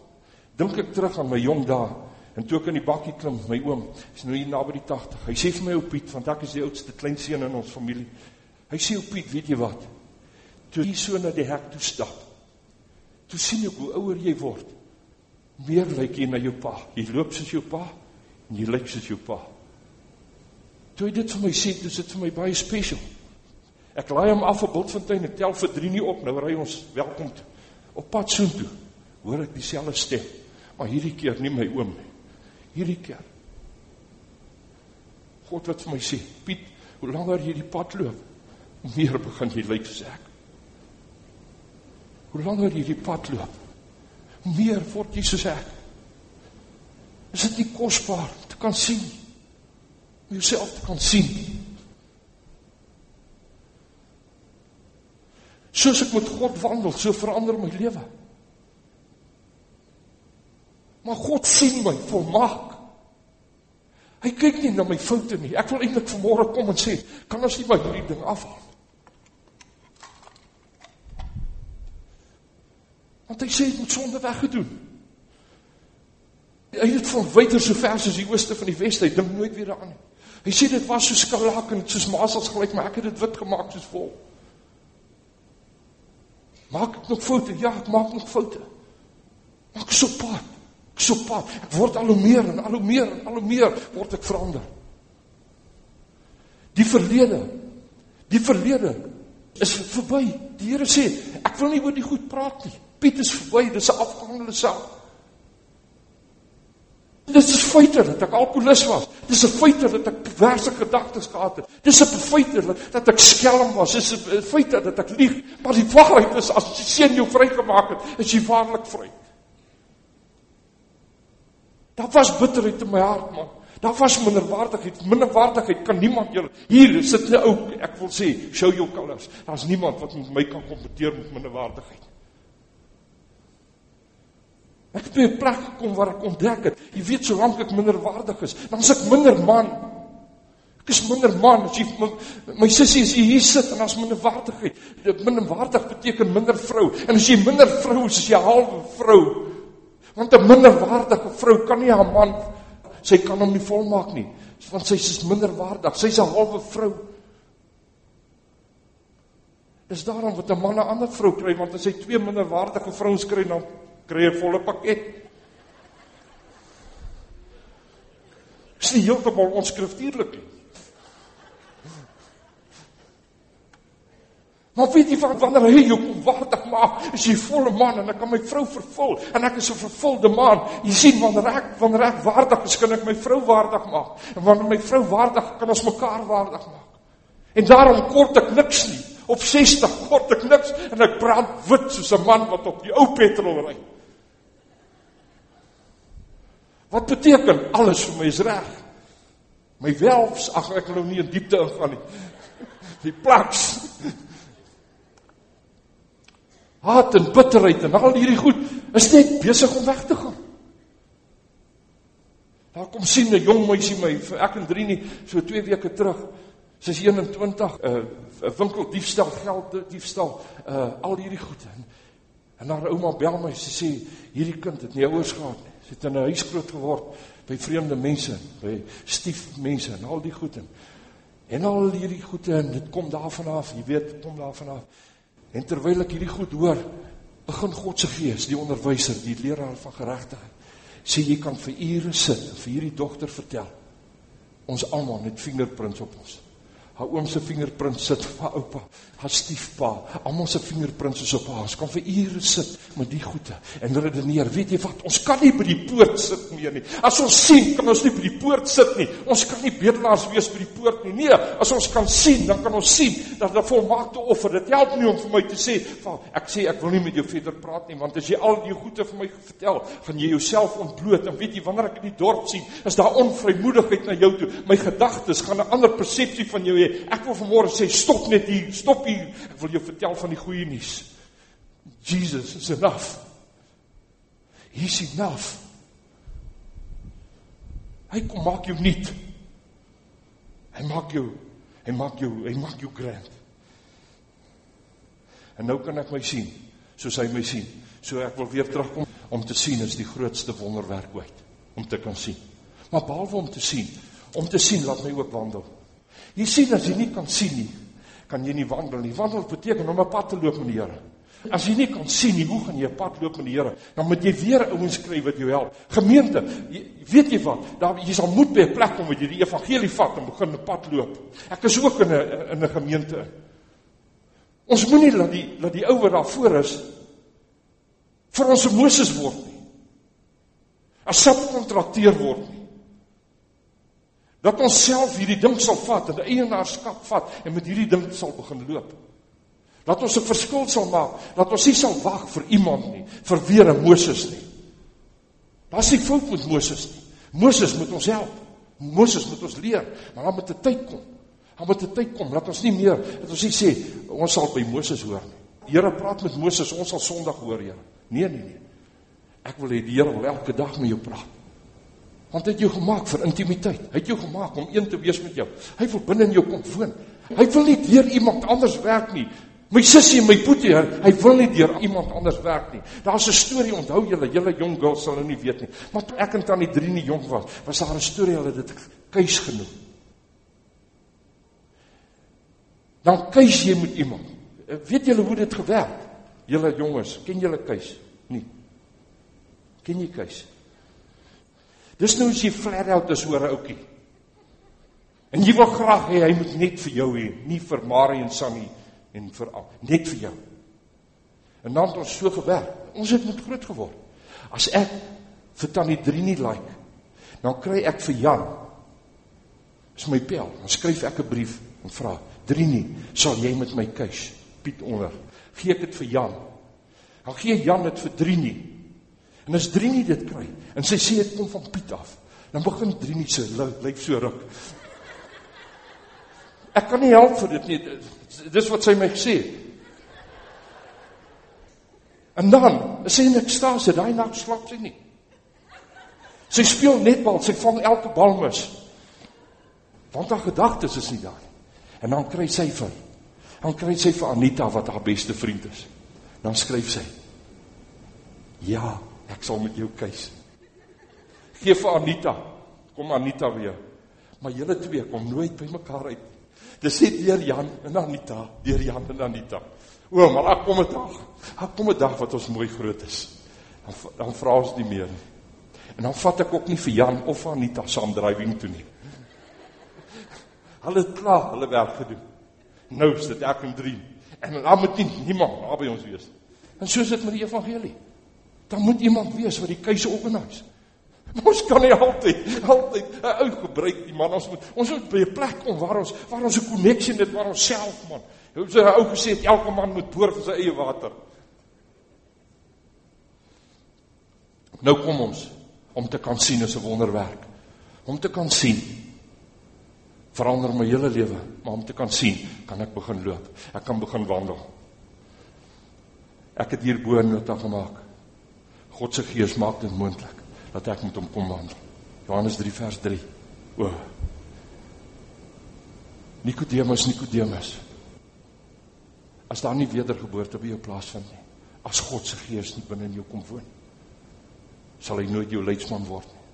S2: dink ek terug aan my jong dae. En toe ek in die bakkie klim, my oom, is nou hier naby die 80. Hy sê vir my ou Piet, want ek is die oudste kleinseun in ons familie. Hy sê op Piet, weet jy wat? Toe jy so na die hek toe stap, toe sien ek hoe ouer jy word. Meer lyk jy na jou pa. Jy loop soos jou pa en jy lyk soos jou pa. Toe hy dit vir my sê, dis dit vir my baie special. Ek laai hom af op Bultfontein en tel vir 3 nie op. Nou ry ons welkom toe. Op pad soontoe hoor ek dieselfde stem, maar hierdie keer nie my oom nie. Hierdie keer. God wat vir my sê, Piet, hoe langer jy die pad loop, meer begin jy lyk soos ek. Hoe langer jy die pad loop, meer word jy soos ek. Is dit nie kosbaar te kan sien? Om jouself te kan sien. Soos ek met God wandel, so verander my lewe. Maar God sien my volmaak. Hy kyk nie na my foute nie. Ek wil eintlik vanmôre kom en sê, kan ons nie my hierdie ding afhaal? Want hy sê dit moet sonde weggedoen. Hy het van wyter so ver as die ooste van die weste, hy dink nooit weer daaraan nie. Hy sê dit was so skalak en soos masels gelyk, maar ek het dit wit gemaak soos vol. Maak ek nog foute? Ja, ek maak nog foute. Maar ek so pad. Ek so pad. Ek word al hoe meer en al hoe meer en al hoe meer word ek verander. Die verlede. Die verlede is verby. Die Here sê, ek wil nie oor die goed praat nie. Piet is verby, dis 'n afgehandelde saak. Dit is feite dat ek alkoholus was. Dis 'n feite dat ek perverse gedagtes gehad het. Dis 'n feite dat ek skelm was. Dis 'n feite dat ek lieg. Maar die waarheid is as die seun jou vrygemaak het, is jy waarlik vry. Daar was bitterheid in my hart, man. Daar was minderwaardigheid. Minderwaardigheid kan niemand julle hier sit 'n ou, ek wil sê, show your colors. Daar's niemand wat met my kan kompeteer met minderwaardigheid. Ek het by 'n plek gekom waar ek ontdek het, jy weet solank ek minderwaardig is, dan is ek minder man. Ek is minder man as jy my, my sussie jy hier sit en as minderwaardigheid. Minderwaardig beteken minder vrou. En as jy minder vrou is, is jy halwe vrou. Want 'n minderwaardige vrou kan nie haar man sy kan hom nie volmaak nie, want sy is minderwaardig. Sy's 'n halwe vrou. Dis daarom wat 'n man 'n ander vrou kry want as hy twee minderwaardige vrouens kry dan kry 'n volle pakket. Dis nie heeltemal onskriftuurlik nie. Maar weet jy wat wanneer hy jou kom waardig maak, is jy volle man en ek kan my vrou vervul en ek is 'n vervulde man. Jy sien wanneer ek wanneer ek waardig is, kan ek my vrou waardig maak. En wanneer my vrou waardig, kan ons mekaar waardig maak. En daarom kort ek niks nie. Op 60 kort ek niks en ek brand wit soos 'n man wat op die ou petrol ry. Wat beteken alles vir my is reg? My welfs, ag ek wil nou nie in diepte ingaan nie. Die plaks haat en bitterheid en al hierdie goed is net besig om weg te gaan. Daar kom sien 'n jong meisie my, ek en Drini so 2 weke terug. Sy's 21, 'n uh, 'n winkel diefstal, geld diefstal, uh al hierdie goed. En, en haar ouma bel my, sy sê hierdie kind het nie ouers gehad nie. Sy het in 'n huis groot geword by vreemde mense, by stiefmense en al die goed en en al hierdie goede en dit kom daarvan af, jy weet, kom daarvan af. En terwyl ek hierdie goed hoor, begin God se gees, die onderwyser, die leraar van geregtigheid, sê jy kan vir ure sit en vir hierdie dogter vertel. Ons almal het vingerprints op ons haar oom se vingerprint sit [laughs] vir oupa, haar stiefpa, almal se vingerprint is op haar. Ons kan vir ure sit met die goede en redeneer. Weet jy wat? Ons kan nie by die poort sit meer nie. As ons sien, kan ons nie by die poort sit nie. Ons kan nie bedelaars wees by die poort nie. Nee, as ons kan sien, dan kan ons sien dat 'n volmaakte offer. Dit help nie om vir my te sê, "Val, ek sê ek wil nie met jou verder praat nie, want as jy al die goede vir my vertel, gaan jy jouself ontbloot." En weet jy, wanneer ek in die dorp sien, is daar onvrymoedigheid na jou toe. My gedagtes gaan 'n ander persepsie van jou hê. Ek wil vanmôre sê stop net hier, stop hier. Ek wil jou vertel van die goeie nuus. Jesus is enough. He's enough. Hy kom maak jou nuut. Hy maak jou, hy maak jou, hy maak jou grand. En nou kan ek my sien soos hy my sien. So ek wil weer terugkom om te sien is die grootste wonderwerk ooit om te kan sien. Maar behalwe om te sien, om te sien laat my ook wandel. Jy sien as jy nie kan sien nie, kan jy nie wandel nie. Wandel beteken om 'n pad te loop met die Here. As jy nie kan sien nie, hoe gaan jy 'n pad loop met die Here? Dan moet jy weer ouens kry wat jou help. Gemeente, jy, weet jy wat? Daar jy sal moet by 'n plek kom waar jy die evangelie vat en begin 'n pad loop. Ek is ook in 'n in 'n gemeente. Ons moenie laat die laat die ou wat daar voor is vir ons Moses word nie. As subkontrakteur word nie dat ons self hierdie ding sal vat en 'n eienaarskap vat en met hierdie ding sal begin loop. Dat ons 'n verskil sal maak, dat ons nie sal wag vir iemand nie, vir weer 'n Moses nie. Daar's nie fout met Moses nie. Moses moet ons help. Moses moet ons leer, maar dan moet 'n tyd kom. Dan moet 'n tyd kom dat ons nie meer dat ons nie sê ons sal by Moses hoor nie. Die Here praat met Moses, ons sal Sondag hoor, Here. Nee, nee, nee. Ek wil die Here wil elke dag met jou praat. Want hy het jou gemaak vir intimiteit. Hy het jou gemaak om een te wees met jou. Hy wil binne in jou kom woon. Hy wil nie deur iemand anders werk nie. My sussie en my boetie, hy wil nie deur iemand anders werk nie. Daar's 'n storie, onthou julle, julle jong girls sal nou nie weet nie. Maar toe ek en tannie Drie jong was, was daar 'n storie hulle dit keus genoem. Dan keus jy met iemand. Weet julle hoe dit gewerk? Julle jonges, ken julle keus? Nie. Ken jy keus? Dis nou as jy flat out is oor 'n ouetjie. En jy wil graag hê hy moet net vir jou hê, nie vir Marie en Sunny en vir al, net vir jou. En dan het ons so gewerk. Ons het met groot geword. As ek vir Tannie Drie nie like, dan kry ek vir Jan is my pel. Dan skryf ek 'n brief en vra: "Drienie, sal jy met my kuis?" Piet onder. Gee ek dit vir Jan. Dan gee Jan dit vir Drienie. En as Drienie dit kry en sy sê dit kom van Piet af, Dan begin Drini se lyf so ruk. Ek kan nie help vir dit nie. Dis wat sy my gesê het. En dan, sy in ekstase, daai nag slaap sy nie. Sy speel netbal, sy vang elke bal mis. Want haar gedagtes is nie daar nie. En dan kry sy vir dan kry sy vir Anita wat haar beste vriend is. Dan skryf sy: Ja, ek sal met jou kuis. Geef vir Anita. Kom Anita weer. Maar julle twee kom nooit by mekaar uit. Dis net deur Jan en Anita, deur Jan en Anita. O, maar ek kom 'n dag. Ek kom 'n dag wat ons mooi groot is. Dan dan vra ons nie meer nie. En dan vat ek ook nie vir Jan of vir Anita saam driving toe nie. Hulle het klaar hulle werk gedoen. Nou is dit ek en drie. En dan moet nie niemand naby ons wees. En so is dit met die evangelie. Dan moet iemand wees wat die keuse organiseer. Ons kan nie altyd altyd 'n ou gebruik die man ons moet ons moet by 'n plek kom waar ons waar ons 'n koneksie het waar ons self man. Hoe sê 'n ou gesê het elke man moet boor vir sy eie water. Nou kom ons om te kan sien is 'n wonderwerk. Om te kan sien verander my hele lewe, maar om te kan sien, kan ek begin loop. Ek kan begin wandel. Ek het hier bo nota gemaak. God se gees maak dit moontlik dat ek met hom kom wandel. Johannes 3 vers 3. O. Nikodemus, Nikodemus. As daar nie wedergeboorte by jou plaasvind nie, as God se gees nie binne in jou kom woon, sal hy nooit jou leidsman word nie.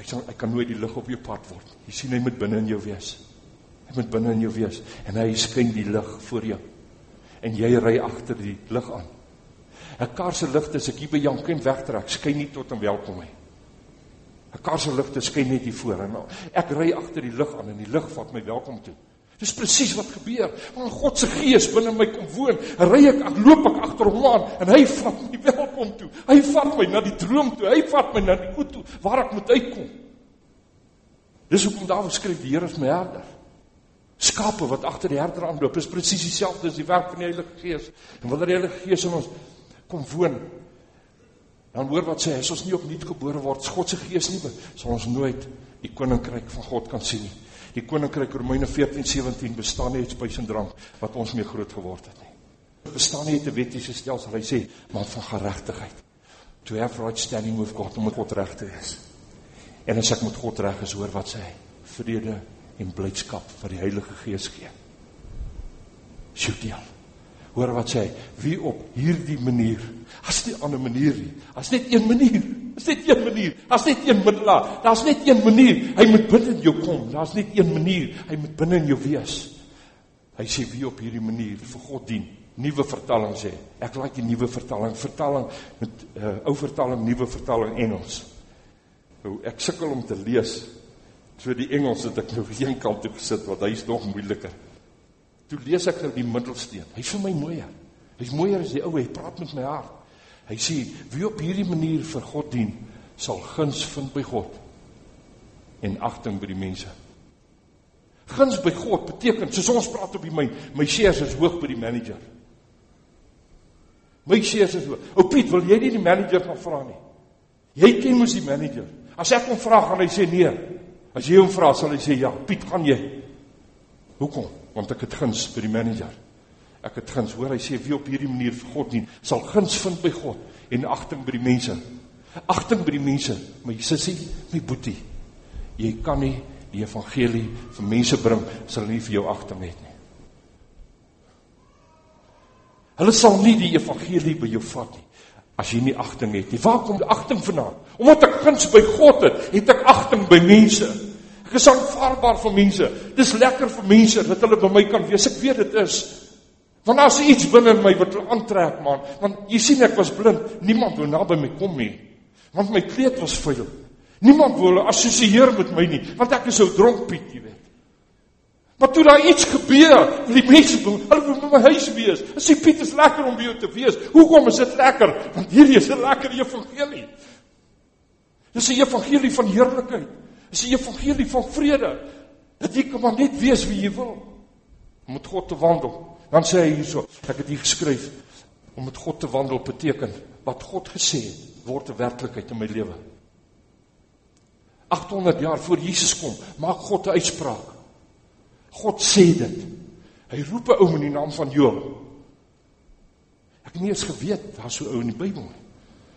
S2: Hy sal hy kan nooit die lig op jou pad word. Jy sien hy moet binne in jou wees. Hy moet binne in jou wees en hy skyn die lig voor jou. En jy ry agter die lig aan. 'n Kar se ligte as ek hier by Jankin wegtrek, skyn nie tot en welkom nie. 'n Kar se ligte skyn net hier voor en ek ry agter die lig aan en die lig vat my welkom toe. Dis presies wat gebeur. Want God se gees binne my kom woon. Ry ek, ek loop ek agter hom aan en hy vat my [laughs] welkom toe. Hy vat my na die droom toe. Hy vat my na die goed toe waar ek moet uitkom. Dis hoekom Dawid skryf die Here is my herder. Skape wat agter die herder aanloop, is presies dieselfde as die werk van die Heilige Gees. En wanneer die Heilige Gees in ons kom woon, dan hoor wat sê, as ons nie opnuut gebore word, God se Gees nie, sal ons nooit die koninkryk van God kan sien nie. Die koninkryk Romeine 14:17 bestaan nie uit spys en drank wat ons mee groot geword het nie. Dit bestaan nie uit 'n wettiese stelsel, hy sê, maar van geregtigheid. To have right standing with God om met God reg te wees. En as ek met God reg is, hoor wat sê hy? Vrede en blydskap wat die Heilige Gees gee. Sjoe dit. Hoor wat sê hy? Wie op hierdie manier As nie 'n ander manier nie. As net een manier. As net een manier. As net een middelaar. Daar's net een manier. Hy moet binne in jou kom. Daar's net een manier. Hy moet binne in jou wees. Hy sê wie op hierdie manier vir God dien. Nuwe vertaling sê. Ek like die nuwe vertaling. Vertaling met uh, ou vertaling, nuwe vertaling Engels. Nou ek sukkel om te lees. So die Engels het ek nou [laughs] een kant toe gesit want hy is nog moeiliker. Toe lees ek nou die middelsteen. Hy's vir my mooier. Hy's mooier as die ou, hy praat met my hart. Hy sê wie op hierdie manier vir God dien, sal guns vind by God en agting by die mense. Guns by God beteken soos ons praat op die myn, my shares is hoog by die manager. My shares is hoog. Ou Piet, wil jy nie die manager gaan vra nie? Jy ken mos die manager. As ek hom vra, gaan hy sê nee. As jy hom vra, sal hy sê ja. Piet, gaan jy? Hoekom? Want ek het guns by die manager. Ek het guns, hoor hy sê wie op hierdie manier vir God dien, sal guns vind by God en agting by die mense. Agting by die mense, my sussie, my boetie. Jy kan nie die evangelie vir mense bring hulle nie vir jou agting het nie. Hulle sal nie die evangelie by jou vat nie as jy nie agting het nie. Waar kom die agting vandaan? Omdat ek guns by God het, het ek agting by mense. Ek is aanvaarbaar vir mense. Dis lekker vir mense dat hulle by my kan wees. Ek weet dit is Want daar's iets binne in my wat hulle aantrek, man. Want jy sien ek was blind. Niemand wou naby my kom nie. Want my kleed was vuil. Niemand wou hulle assosieer met my nie, want ek is so dronk Piet, jy weet. Maar toe daar iets gebeur, die mense wil, hulle wil by my huis wees. En sê Piet is lekker om by jou te wees. Hoekom is dit lekker? Want hierdie is 'n lekker evangelie. Dis 'n evangelie van heerlikheid. Dis 'n evangelie van vrede. Dat jy kan maar net wees wie jy wil. Om met God te wandel. Dan sê hy hierso, ek het hier geskryf om met God te wandel beteken wat God gesê het word 'n werklikheid in my lewe. 800 jaar voor Jesus kom, maak God 'n uitspraak. God sê dit. Hy roep 'n ou met die naam van Joel. Ek het nie eens geweet daar's so ou in die Bybel nie.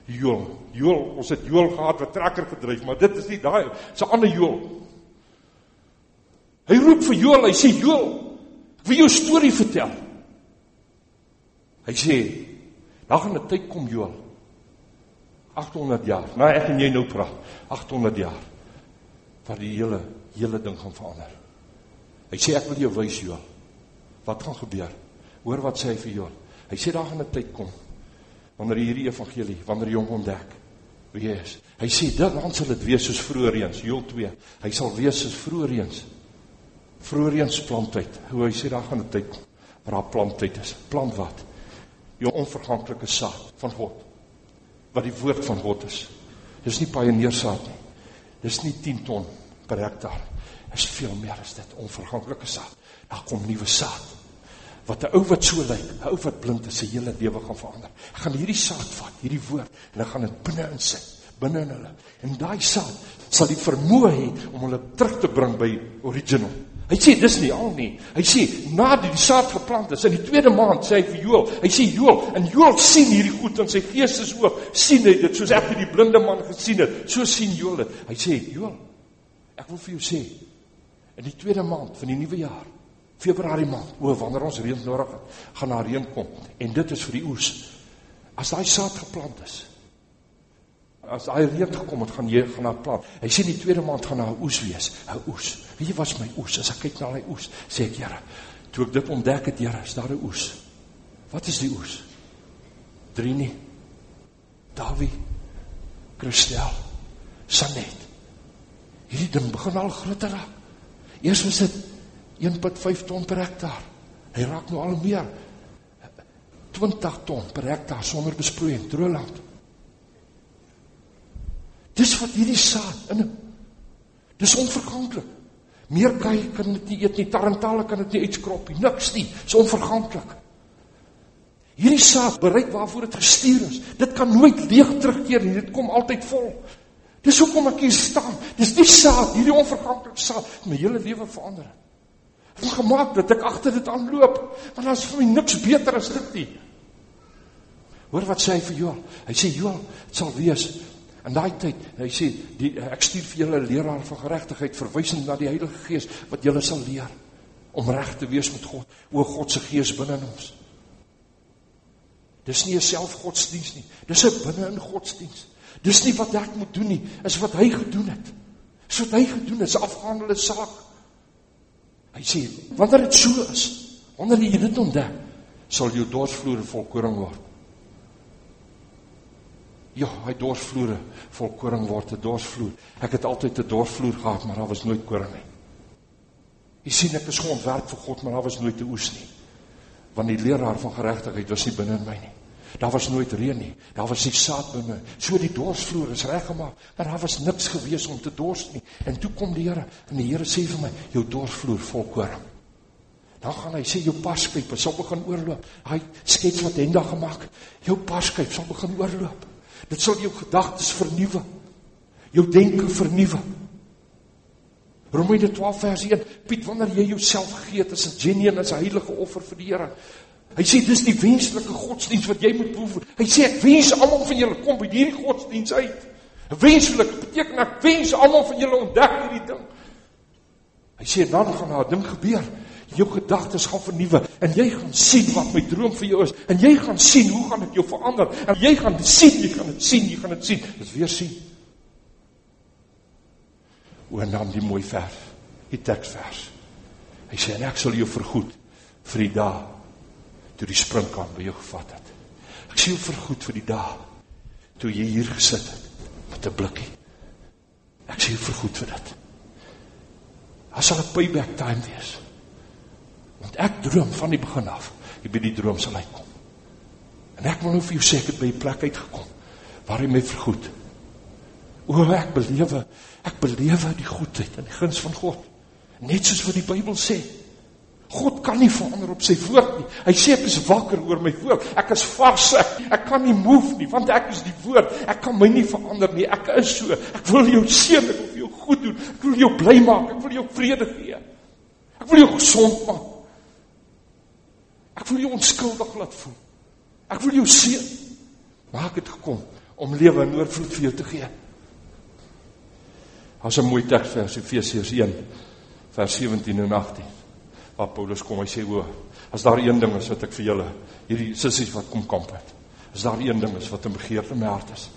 S2: Joel, Joel, ons het Joel gehad wat trekker gedryf, maar dit is nie daai, dis 'n ander Joel. Hy roep vir Joel, hy sê Joel, ek wil jou storie vertel. Hy sê, daar gaan 'n tyd kom Joel. 800 jaar. Nou ek en jy nou praat. 800 jaar. Wat die hele hele ding gaan verander. Hy sê ek wil jou wys Joel. Wat gaan gebeur? Hoor wat sê hy vir Joel. Hy sê daar gaan 'n tyd kom wanneer hierdie evangelie, wanneer jy hom ontdek, wie hy is. Hy sê dit dan sal dit wees soos vroeër eens, Joel 2. Hy sal wees soos vroeër eens. Vroeër eens planttyd. Hoe hy sê daar gaan 'n tyd waar daar planttyd is. Plant wat? Jou onverganklike saad van God. Wat die woord van God is. Dis nie paeneersaad nie. Dis nie 10 ton per hektaar. Dis veel meer as dit, onverganklike saad. Daar kom nuwe saad wat 'n ou wat so lyk, 'n ou wat blind is, sy hele lewe gaan verander. Ek gaan hierdie saad vat, hierdie woord en ek gaan dit binne insit, binne in hulle. En daai saad sal die vermoë hê om hulle terug te bring by original. Hy sê dis nie al nie. Hy sê nadat die saad geplant is in die tweede maand sê hy vir Joel, hy sê Joel, en Joel sien hierdie goed in sy gees is oop, sien hy dit soos ek die blinde man gesien het. So sien Joel dit. Hy sê Joel, ek wil vir jou sê in die tweede maand van die nuwe jaar Februarie maand, o, wanneer ons reën nodig het, gaan daar reën kom en dit is vir die oes. As daai saad geplant is, as daai reën gekom het, gaan jy gaan daar plant. Hy sê die tweede maand gaan daar oes wees, 'n oes. Weet jy wat my oes? As ek kyk na daai oes, sê ek, Here, toe ek dit ontdek het, Here, is daar 'n oes. Wat is die oes? Drie nie. Dawie, Christel, Sanet. Hierdie ding begin al groter raak. Eers was dit 1.5 ton per hektaar. Hy raak nou al meer 20 ton per hektaar sonder besproeiing, droogland. Dis wat hierdie saad in Dis onverganklik. Meer jy kan dit nie eet nie, tarantale kan dit nie uitskrob nie, niks nie. Dis onverganklik. Hierdie saad bereik waarvoor dit gestuur is. Dit kan nooit leeg terugkeer nie, dit kom altyd vol. Dis hoekom ek hier staan. Dis die saad, hierdie onverganklike saad, my hele lewe verander het het gemaak dat ek agter dit aanloop, want daar's vir my niks beter as dit nie. Hoor wat sê hy vir Joel? Hy sê Joel, dit sal wees in daai tyd. Hy sê die ek stuur vir julle 'n leraar van geregtigheid verwysend na die Heilige Gees wat julle sal leer om reg te wees met God, o God se Gees binne in ons. Dis nie 'n selfgodsdiens nie. Dis 'n binne in godsdiens. Dis nie wat ek moet doen nie, is wat hy gedoen het. Dis wat hy gedoen het, 'n afgehandelde saak. Hy sê, wanneer dit so is, wanneer jy dit ontdek, sal jou dorsvloere vol koring word. Ja, hy dorsvloere vol koring word, 'n dorsvloer. Ek het altyd 'n dorsvloer gehad, maar daar was nooit koring nie. Jy sien ek is geontwerp vir God, maar daar was nooit 'n oes nie. Want die leraar van geregtigheid was nie binne in my nie. Daar was nooit reën nie. Daar was nie saad binne. So die dorsvloer is reggemaak, maar daar was niks gewees om te dors nie. En toe kom die Here en die Here sê vir my, jou dorsvloer vol koring. Dan gaan hy sê jou parskyp sal begin oorloop. Hy skets wat Henda gemaak. Jou parskyp sal begin oorloop. Dit sal jou gedagtes vernuwe. Jou denke vernuwe. Romeine 12 vers 1. Piet, wanneer jy jouself gee as 'n genuine as 'n heilige offer vir die Here, Hy sê dis die wenslike godsdiens wat jy moet beoefen. Hy sê ek wens almal van julle kom by hierdie godsdiens uit. Wenslik beteken ek wens almal van julle ontdek hierdie ding. Hy sê dan gaan daar 'n ding gebeur. Jou gedagtes gaan vernuwe en jy gaan sien wat my droom vir jou is en jy gaan sien hoe gaan dit jou verander en jy gaan sien, jy gaan dit sien, jy gaan dit sien. Dis weer sien. O, dan die mooi vers. Die teksvers. Hy sê en ek sal jou vergoed vir die dae toe die springkaan by jou gevat het. Ek sê jou vergoed vir die dag toe jy hier gesit het met 'n blikkie. Ek sê jou vergoed vir dit. As sal 'n payback time wees. Want ek droom van die begin af, jy by die droom sal uitkom. En ek wil nou vir jou sê ek het by 'n plek uitgekom waar hy my vergoed. O, ek belewe, ek belewe die goedheid en die guns van God. Net soos wat die Bybel sê. God kan nie verander op sy woord nie. Hy sê ek is wakker oor my woord. Ek is vars. Ek, kan nie move nie want ek is die woord. Ek kan my nie verander nie. Ek is so. Ek wil jou seën, ek wil jou goed doen. Ek wil jou bly maak. Ek wil jou vrede gee. Ek wil jou gesond maak. Ek wil jou onskuldig laat voel. Ek wil jou seën. Maar ek het gekom om lewe in oorvloed vir jou te gee. As 'n mooi teks vers Efesiërs 1 vers 17 en 18. Waar Paulus kom, hy sê o, as daar een ding is wat ek vir julle hierdie sissies wat kom kamp het. As daar een ding is wat 'n begeerte in my hart is,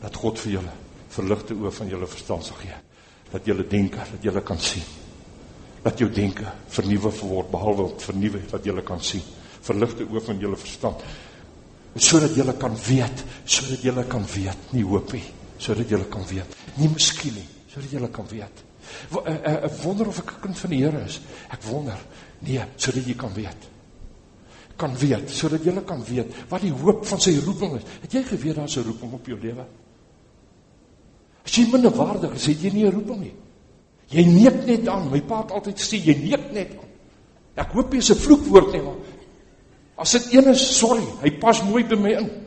S2: dat God vir julle verligte oë van julle verstand sal gee. Dat julle denke, dat julle kan sien. Dat jou denke vernuwe word behalwe om vernuwe dat julle kan sien. Verligte oë van julle verstand sodat julle kan weet, sodat julle kan weet, nie hoop nie, sodat julle kan weet. Nie miskien nie, sodat julle kan weet. Ek wonder of ek 'n kind van die Here is. Ek wonder. Nee, sodat jy kan weet kan weet, sodat jy kan weet wat die hoop van sy roeping is. Het jy geweet daar's 'n roeping op jou lewe? As jy minderwaardig is, het jy nie 'n roeping nie. Jy neek net aan. My pa het altyd gesê jy neek net aan. Ek hoop jy is 'n vloekwoord nie, as dit een is, sorry, hy pas mooi by my in.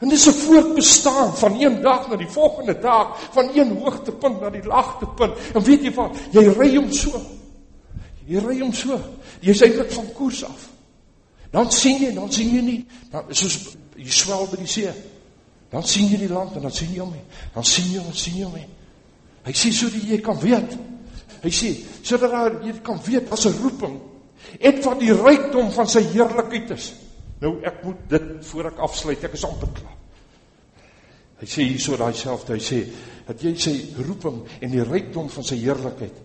S2: En dis 'n voortbestaan van een dag na die volgende dag, van een hoogtepunt na die laagtepunt. En weet jy wat? Jy ry hom so. Jy ry hom so. Jy's eintlik van koers af. Dan sien jy, dan sien jy nie. Dan soos jy swel by die see. Dan sien jy die land en dan sien jy hom nie. Dan sien jy hom, sien jy hom nie. Hy sê sodat jy kan weet. Hy sê sodat jy kan weet as 'n roeping en van die rykdom van sy heerlikheid is. Nou ek moet dit voor ek afsluit. Ek is amper klaar. Hy sê hierso daai selfde, hy sê dat jy sy roeping en die rykdom van sy heerlikheid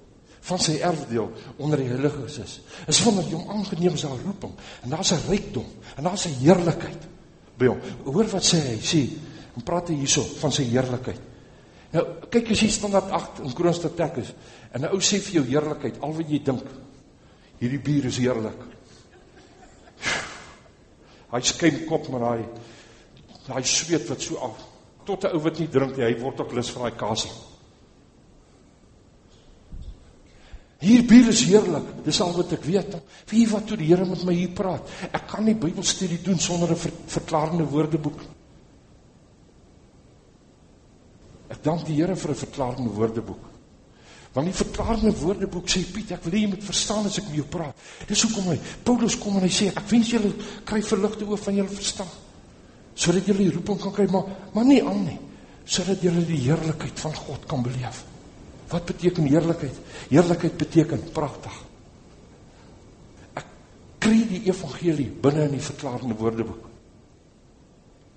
S2: van sy erfdeel onder die heiliges is. Is wonder jy hom aangeneem 'n roeping en daar's 'n rykdom en daar's 'n heerlikheid by hom. Hoor wat sê hy? Sê, en praat hy hierso van sy heerlikheid. Nou, kyk as jy standaard 8 in Kroonstad tek is en 'n ou sê vir jou heerlikheid, al wat jy dink, hierdie bier is heerlik. Hy skyn kop met daai daai sweet wat so af tot 'n ou wat nie drink nie, hy word ook lus vir daai kasie. Hier bier is heerlik. Dis al wat ek weet. Wie wat toe die Here met my hier praat. Ek kan nie Bybelstudie doen sonder 'n ver, verklarende woordeboek. Ek dank die Here vir 'n verklarende woordeboek. Want die verklarende woordeboek sê Piet, ek wil jy moet verstaan as ek met jou praat. Dis hoekom hy Paulus kom en hy sê ek wens julle kry verligte oë van julle verstaan sodat julle die roeping kan kry, maar maar nie al nie, sodat julle die heerlikheid van God kan beleef. Wat beteken heerlikheid? Heerlikheid beteken pragtig. Ek kry die evangelie binne in die verklarende woordeboek.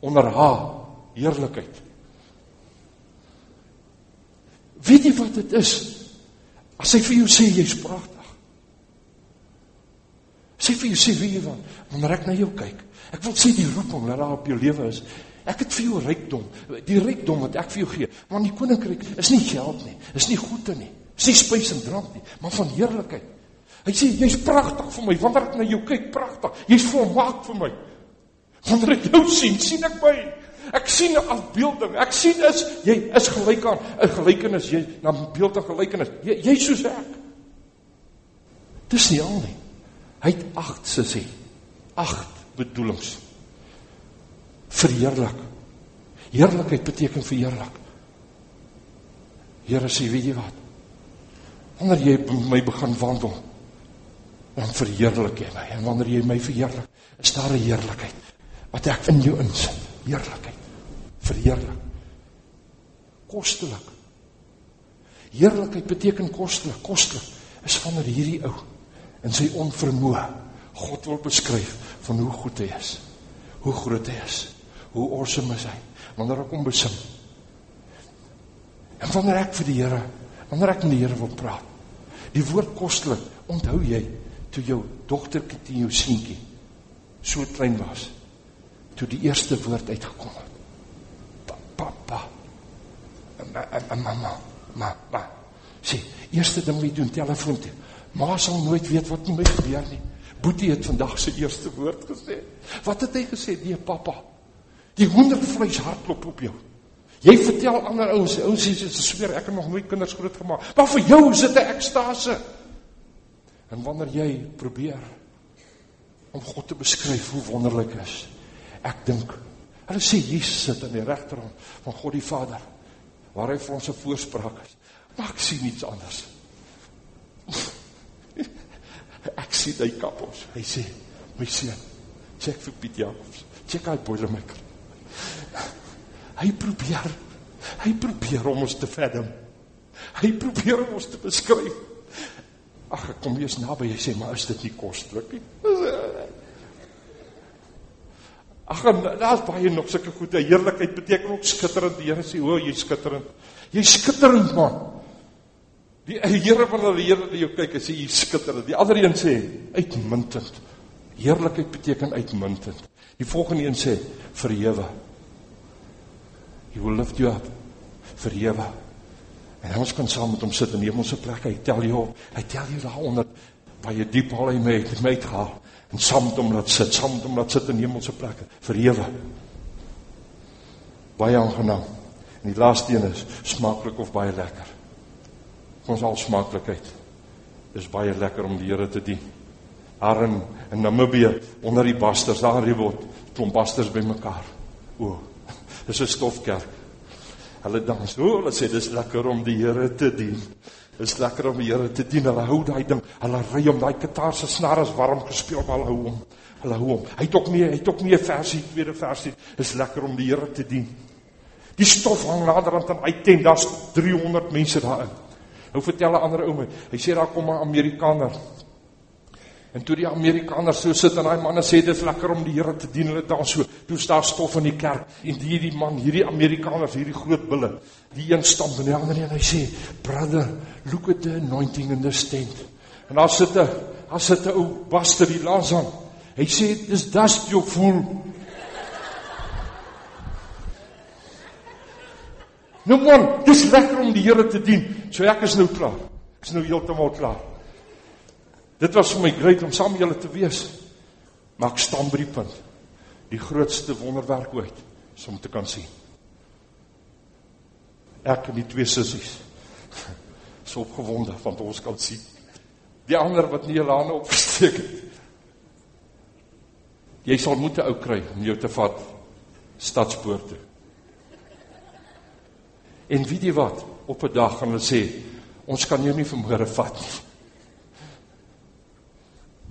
S2: Onder H, heerlikheid. Weet jy wat dit is? As hy vir jou sê jy's pragtig. Sê vir jou sê wie jy van, wanneer ek na jou kyk. Ek wil sê die roeping wat daar op jou lewe is, Ek het vir jou rykdom, die rykdom wat ek vir jou gee. Want die koninkryk is nie geld nie, is nie goede nie, is nie spys en drank nie, maar van heerlikheid. Hy sê jy's pragtig vir my. Wanneer ek na jou kyk, pragtig. Jy's volmaak vir my. Wanneer ek jou sien, sien ek my. Ek sien 'n afbeelding. Ek sien is jy is gelyk aan 'n gelykenis, jy na beeld en gelykenis. Jy jy's soos ek. Dis nie al nie. Hy het 8 sussie. 8 bedoelings verheerlik. Heerlikheid beteken verheerlik. Here sê, weet jy wat? Wanneer jy my begin wandel, dan verheerlik jy my. En wanneer jy my verheerlik, is daar 'n heerlikheid wat ek in jou insit. Heerlikheid. Verheerlik. Kostelik. Heerlikheid beteken kostelik. Kostelik is wanneer hierdie ou in sy onvermoë God wil beskryf van hoe goed hy is. Hoe groot hy is hoe awesome is hy wanneer ek hom besing. En wanneer ek vir die Here, wanneer ek met die Here wil praat. Die woord kostelik, onthou jy toe jou dogtertjie teen jou seentjie so klein was toe die eerste woord uitgekom het. Papa. En mamma, mamma. Sê, eerste ding wat jy doen, telefoon toe. Ma sal nooit weet wat met my gebeur nie. Boetie het vandag sy eerste woord gesê. Wat het hy gesê? Nee, papa. Die hoendervleis hardloop op jou. Jy vertel ander ouens, ouens sê is sweer ek het nog nooit kinders groot gemaak. Maar vir jou is dit 'n ekstase. En wanneer jy probeer om God te beskryf hoe wonderlik is. Ek dink hulle sê Jesus sit aan die regterhand van God die Vader. waar hy vir ons 'n voorspraak is. Maar ek sien iets anders. [laughs] ek sien hy kap ons. Hy sê, my seun, check vir Piet Jacobs. Check hy boilermaker. Hy probeer. Hy probeer om ons te fathom. Hy probeer om ons te beskryf. Ag, ek kom eers naby. Hy sê, "Maar is dit nie koslik nie?" [laughs] Ag, daar's baie nog sulke goeie heerlikheid beteken ook skitterend. Die Here sê, "O, jy's skitterend. Jy's skitterend man." Die Here van hulle Here wat jou kyk, sê jy's skitterend. Die ander een sê, "Uitmuntend." Heerlikheid beteken uitmuntend. Die volgende een sê, "Verhewe." He will lift you up. Verhewe. En ons kan saam met hom sit in hemelse plek. Hy tel jou. Hy tel jou daaronder waar jy diep al hy met met gaan en saam met hom laat sit, saam met hom laat sit in hemelse plekke. Verhewe. Baie aangenaam. En die laaste een is smaaklik of baie lekker. Ons al smaaklikheid. Dis baie lekker om die Here te dien. Daar in, in Namibië onder die basters, daar die word klomp basters bymekaar. O, [laughs] dis 'n stofkerk. Hulle dans. O, hulle sê dis lekker om die Here te dien. Dis lekker om die Here te dien. Hulle hou daai ding. Hulle ry om daai kitaar se snare is warm gespeel, maar hulle hou hom. Hulle hou hom. Hy het ook nie hy het ook nie 'n versie, tweede versie. Dis lekker om die Here te dien. Die stof hang naderhand aan uit tent. Daar's 300 mense daarin. Nou vertel 'n ander ou my. Hy sê daar kom 'n Amerikaner En toe die Amerikaners so sit en daai manne sê dit is lekker om die Here te dien, hulle daar so. Toe staan stof in die kerk en hierdie man, hierdie Amerikaners, hierdie groot bulle, die een stamp en die ander een hy sê, "Brother, look at the anointing in this tent." En daar sit 'n daar sit 'n ou baster die langs aan. Hy sê, "Dis dust you fool." Nou man, dis lekker om die Here te dien. So ek is nou klaar. Ek is nou heeltemal klaar. Dit was vir my great om saam met julle te wees. Maar ek staan by die punt. Die grootste wonderwerk ooit is om te kan sien. Ek en die twee sissies [laughs] so opgewonde want ons kan sien. Die ander wat nie hulle hande opgesteek het. Jy sal moet 'n ou kry om jou te vat stadspoort toe. En weet jy wat? Op 'n dag gaan hulle sê, ons kan jou nie vanmôre vat nie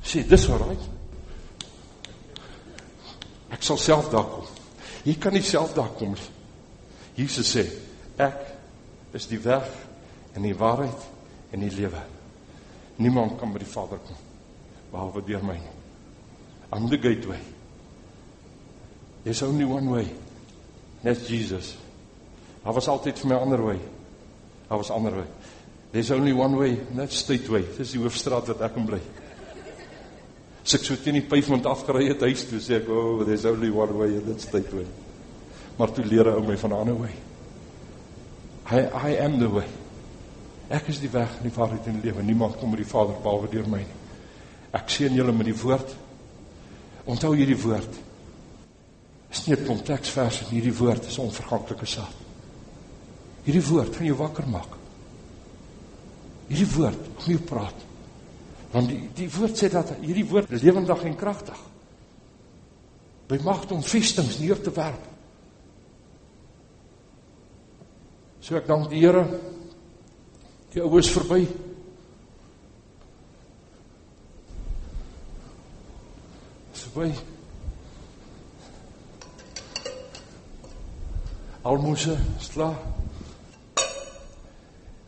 S2: sê dis alright. Ek sal self daar kom. Jy kan nie self daar kom nie. Jesus sê, ek is die weg en die waarheid en die lewe. Niemand kan by die Vader kom behalwe deur my nie. I'm the gateway. There's only one way. That's Jesus. Daar was altyd vir my ander way. Daar was ander way. There's only one way, and that's straight way. Dis die hoofstraat wat ek kom bly. As ek so teen die pavement afgery het huis toe sê ek, "Oh, there's only one way and that's the way." Maar toe leer hy my van 'n ander way. I I am the way. Ek is die weg en die waarheid en die lewe. Niemand kom by die Vader behalwe deur my nie. Ek seën julle met die woord. Onthou hierdie woord. Is nie 'n konteksvers nie, hierdie woord is onverganklike saad. Hierdie woord gaan jou wakker maak. Hierdie woord gaan jou praat. Want die die woord sê dat hierdie woord is lewendig en kragtig. By magte om vestings neer te werp. So ek dank die Here. Die ou is verby. Verby. Almose is klaar.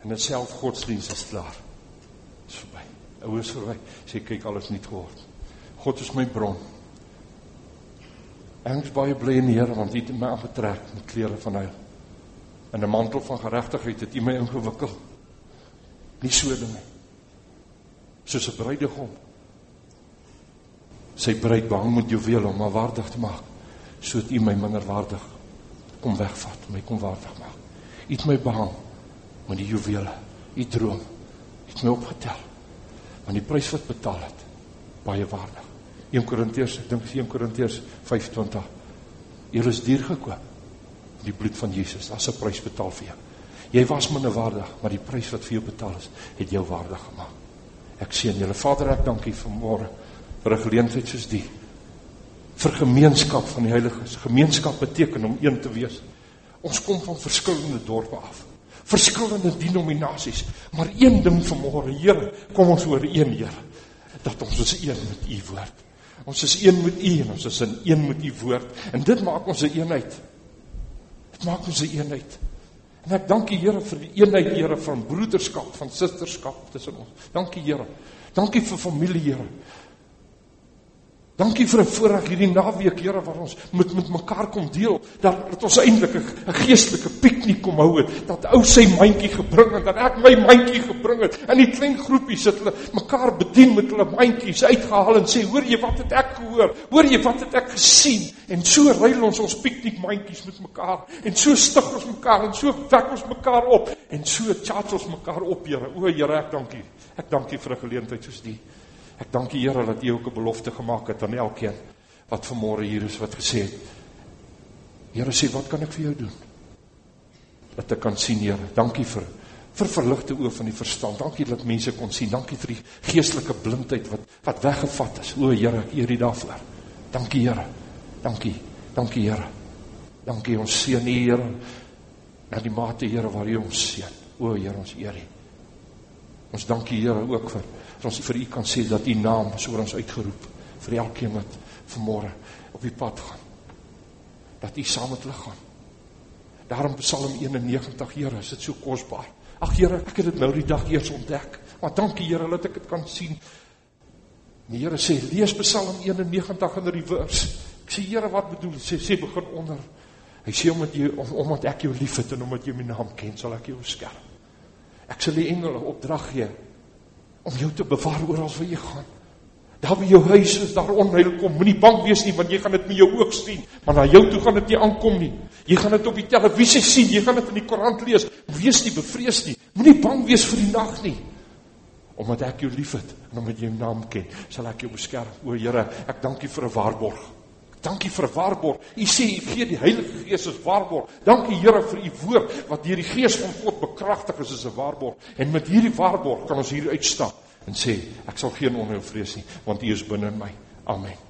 S2: En dit self godsdienst is klaar. Ouers verwy sê kyk alles nie geword. God is my bron. Ek is baie bly in die Here want hy het my aangetrek met klere van hy in 'n mantel van geregtigheid het hy my ingewikkel nie so ding nie. Soos 'n bruidegom. Sy bruid behang met juwele om haar waardig te maak sodat hy my minderwaardig kom wegvat my kom waardig maak. Hy het my behang met die juwele hy droom. Het my opgetel aan die prys wat betaal het. Baie waardig. 1 Korintiërs, ek dink 1 Korintiërs 5:20. Julle is duur gekoop. Die bloed van Jesus, as 'n prys betaal vir jou. Jy was minderwaardig, maar die prys wat vir jou betaal is, het jou waardig gemaak. Ek sien julle Vader, ek dankie vir môre vir 'n geleentheid soos die vir gemeenskap van die heiliges. Gemeenskap beteken om een te wees. Ons kom van verskillende dorpe af. Verskillende denominasies, maar een ding vanmôre, Here, kom ons oor een Here, dat ons is een met U woord. Ons is een met U en ons is in een met U woord en dit maak ons 'n eenheid. Dit maak ons 'n eenheid. En ek dank U Here vir die eenheid Here van broederskap, van susterskap tussen ons. Dankie Here. Dankie vir familie Here. Dankie vir 'n voorreg hierdie naweek, Here, waar ons met met mekaar kom deel, dat dat ons eintlik 'n geestelike piknik kom hou het, dat ou sy mandjie gebring het, dat ek my mandjie gebring het. In die klein groepie sit hulle mekaar bedien met hulle mandjies uitgehaal en sê, "Hoor jy wat het ek gehoor? Hoor jy wat het ek gesien?" En so ruil ons ons piknik mandjies met mekaar en so stig ons mekaar en so wek ons mekaar op en so chat ons mekaar op, Here. O, Here, ek dankie. Ek dankie vir 'n geleentheid soos die. Ek dank die Here dat U ook 'n belofte gemaak het aan elkeen wat vanmôre hier is wat gesê het. Here sê, "Wat kan ek vir jou doen?" Dat ek kan sien, Here. Dankie vir vir verligte oë van die verstand. Dankie dat mense kon sien. Dankie vir die geestelike blindheid wat wat weggevat is. O Here, ek eer U daarvoor. Dankie Here. Dankie. Dankie Here. Dankie ons seën U Here. Na die mate Here waar U ons seën. O Here, ons eer. Ons dankie Here ook vir dat ons vir u kan sê dat u naam is oor ons uitgeroep vir elkeen wat vanmôre op die pad gaan. Dat u saam met hulle gaan. Daarom Psalm 91, Here, is dit so kosbaar. Ag Here, ek het dit nou die dag eers ontdek. Maar dankie Here dat ek dit kan sien. Die Here sê, lees Psalm 91 in die vers. Ek sê Here, wat bedoel? Sê sê begin onder. Hy sê omdat jy om, omdat ek jou liefhet en omdat jy my naam ken, sal ek jou beskerm. Ek sal die engele opdrag gee om jou te bewaar oral waar jy gaan. Daar by jou huis is daar onheil kom. Moenie bang wees nie want jy gaan dit met jou oog sien, maar na jou toe gaan dit nie aankom nie. Jy gaan dit op die televisie sien, jy gaan dit in die koerant lees. Wees nie bevrees nie. Moenie bang wees vir die nag nie. Omdat ek jou liefhet en omdat jy my naam ken, sal ek jou beskerm. O Here, ek dank U vir 'n waarborg. Dankie vir waarborg. U sê U gee die Heilige Gees as waarborg. Dankie Here vir U woord wat deur die Gees van God bekragtig is as 'n waarborg. En met hierdie waarborg kan ons hier uitstap en sê ek sal geen onheil vrees nie want U is binne in my. Amen.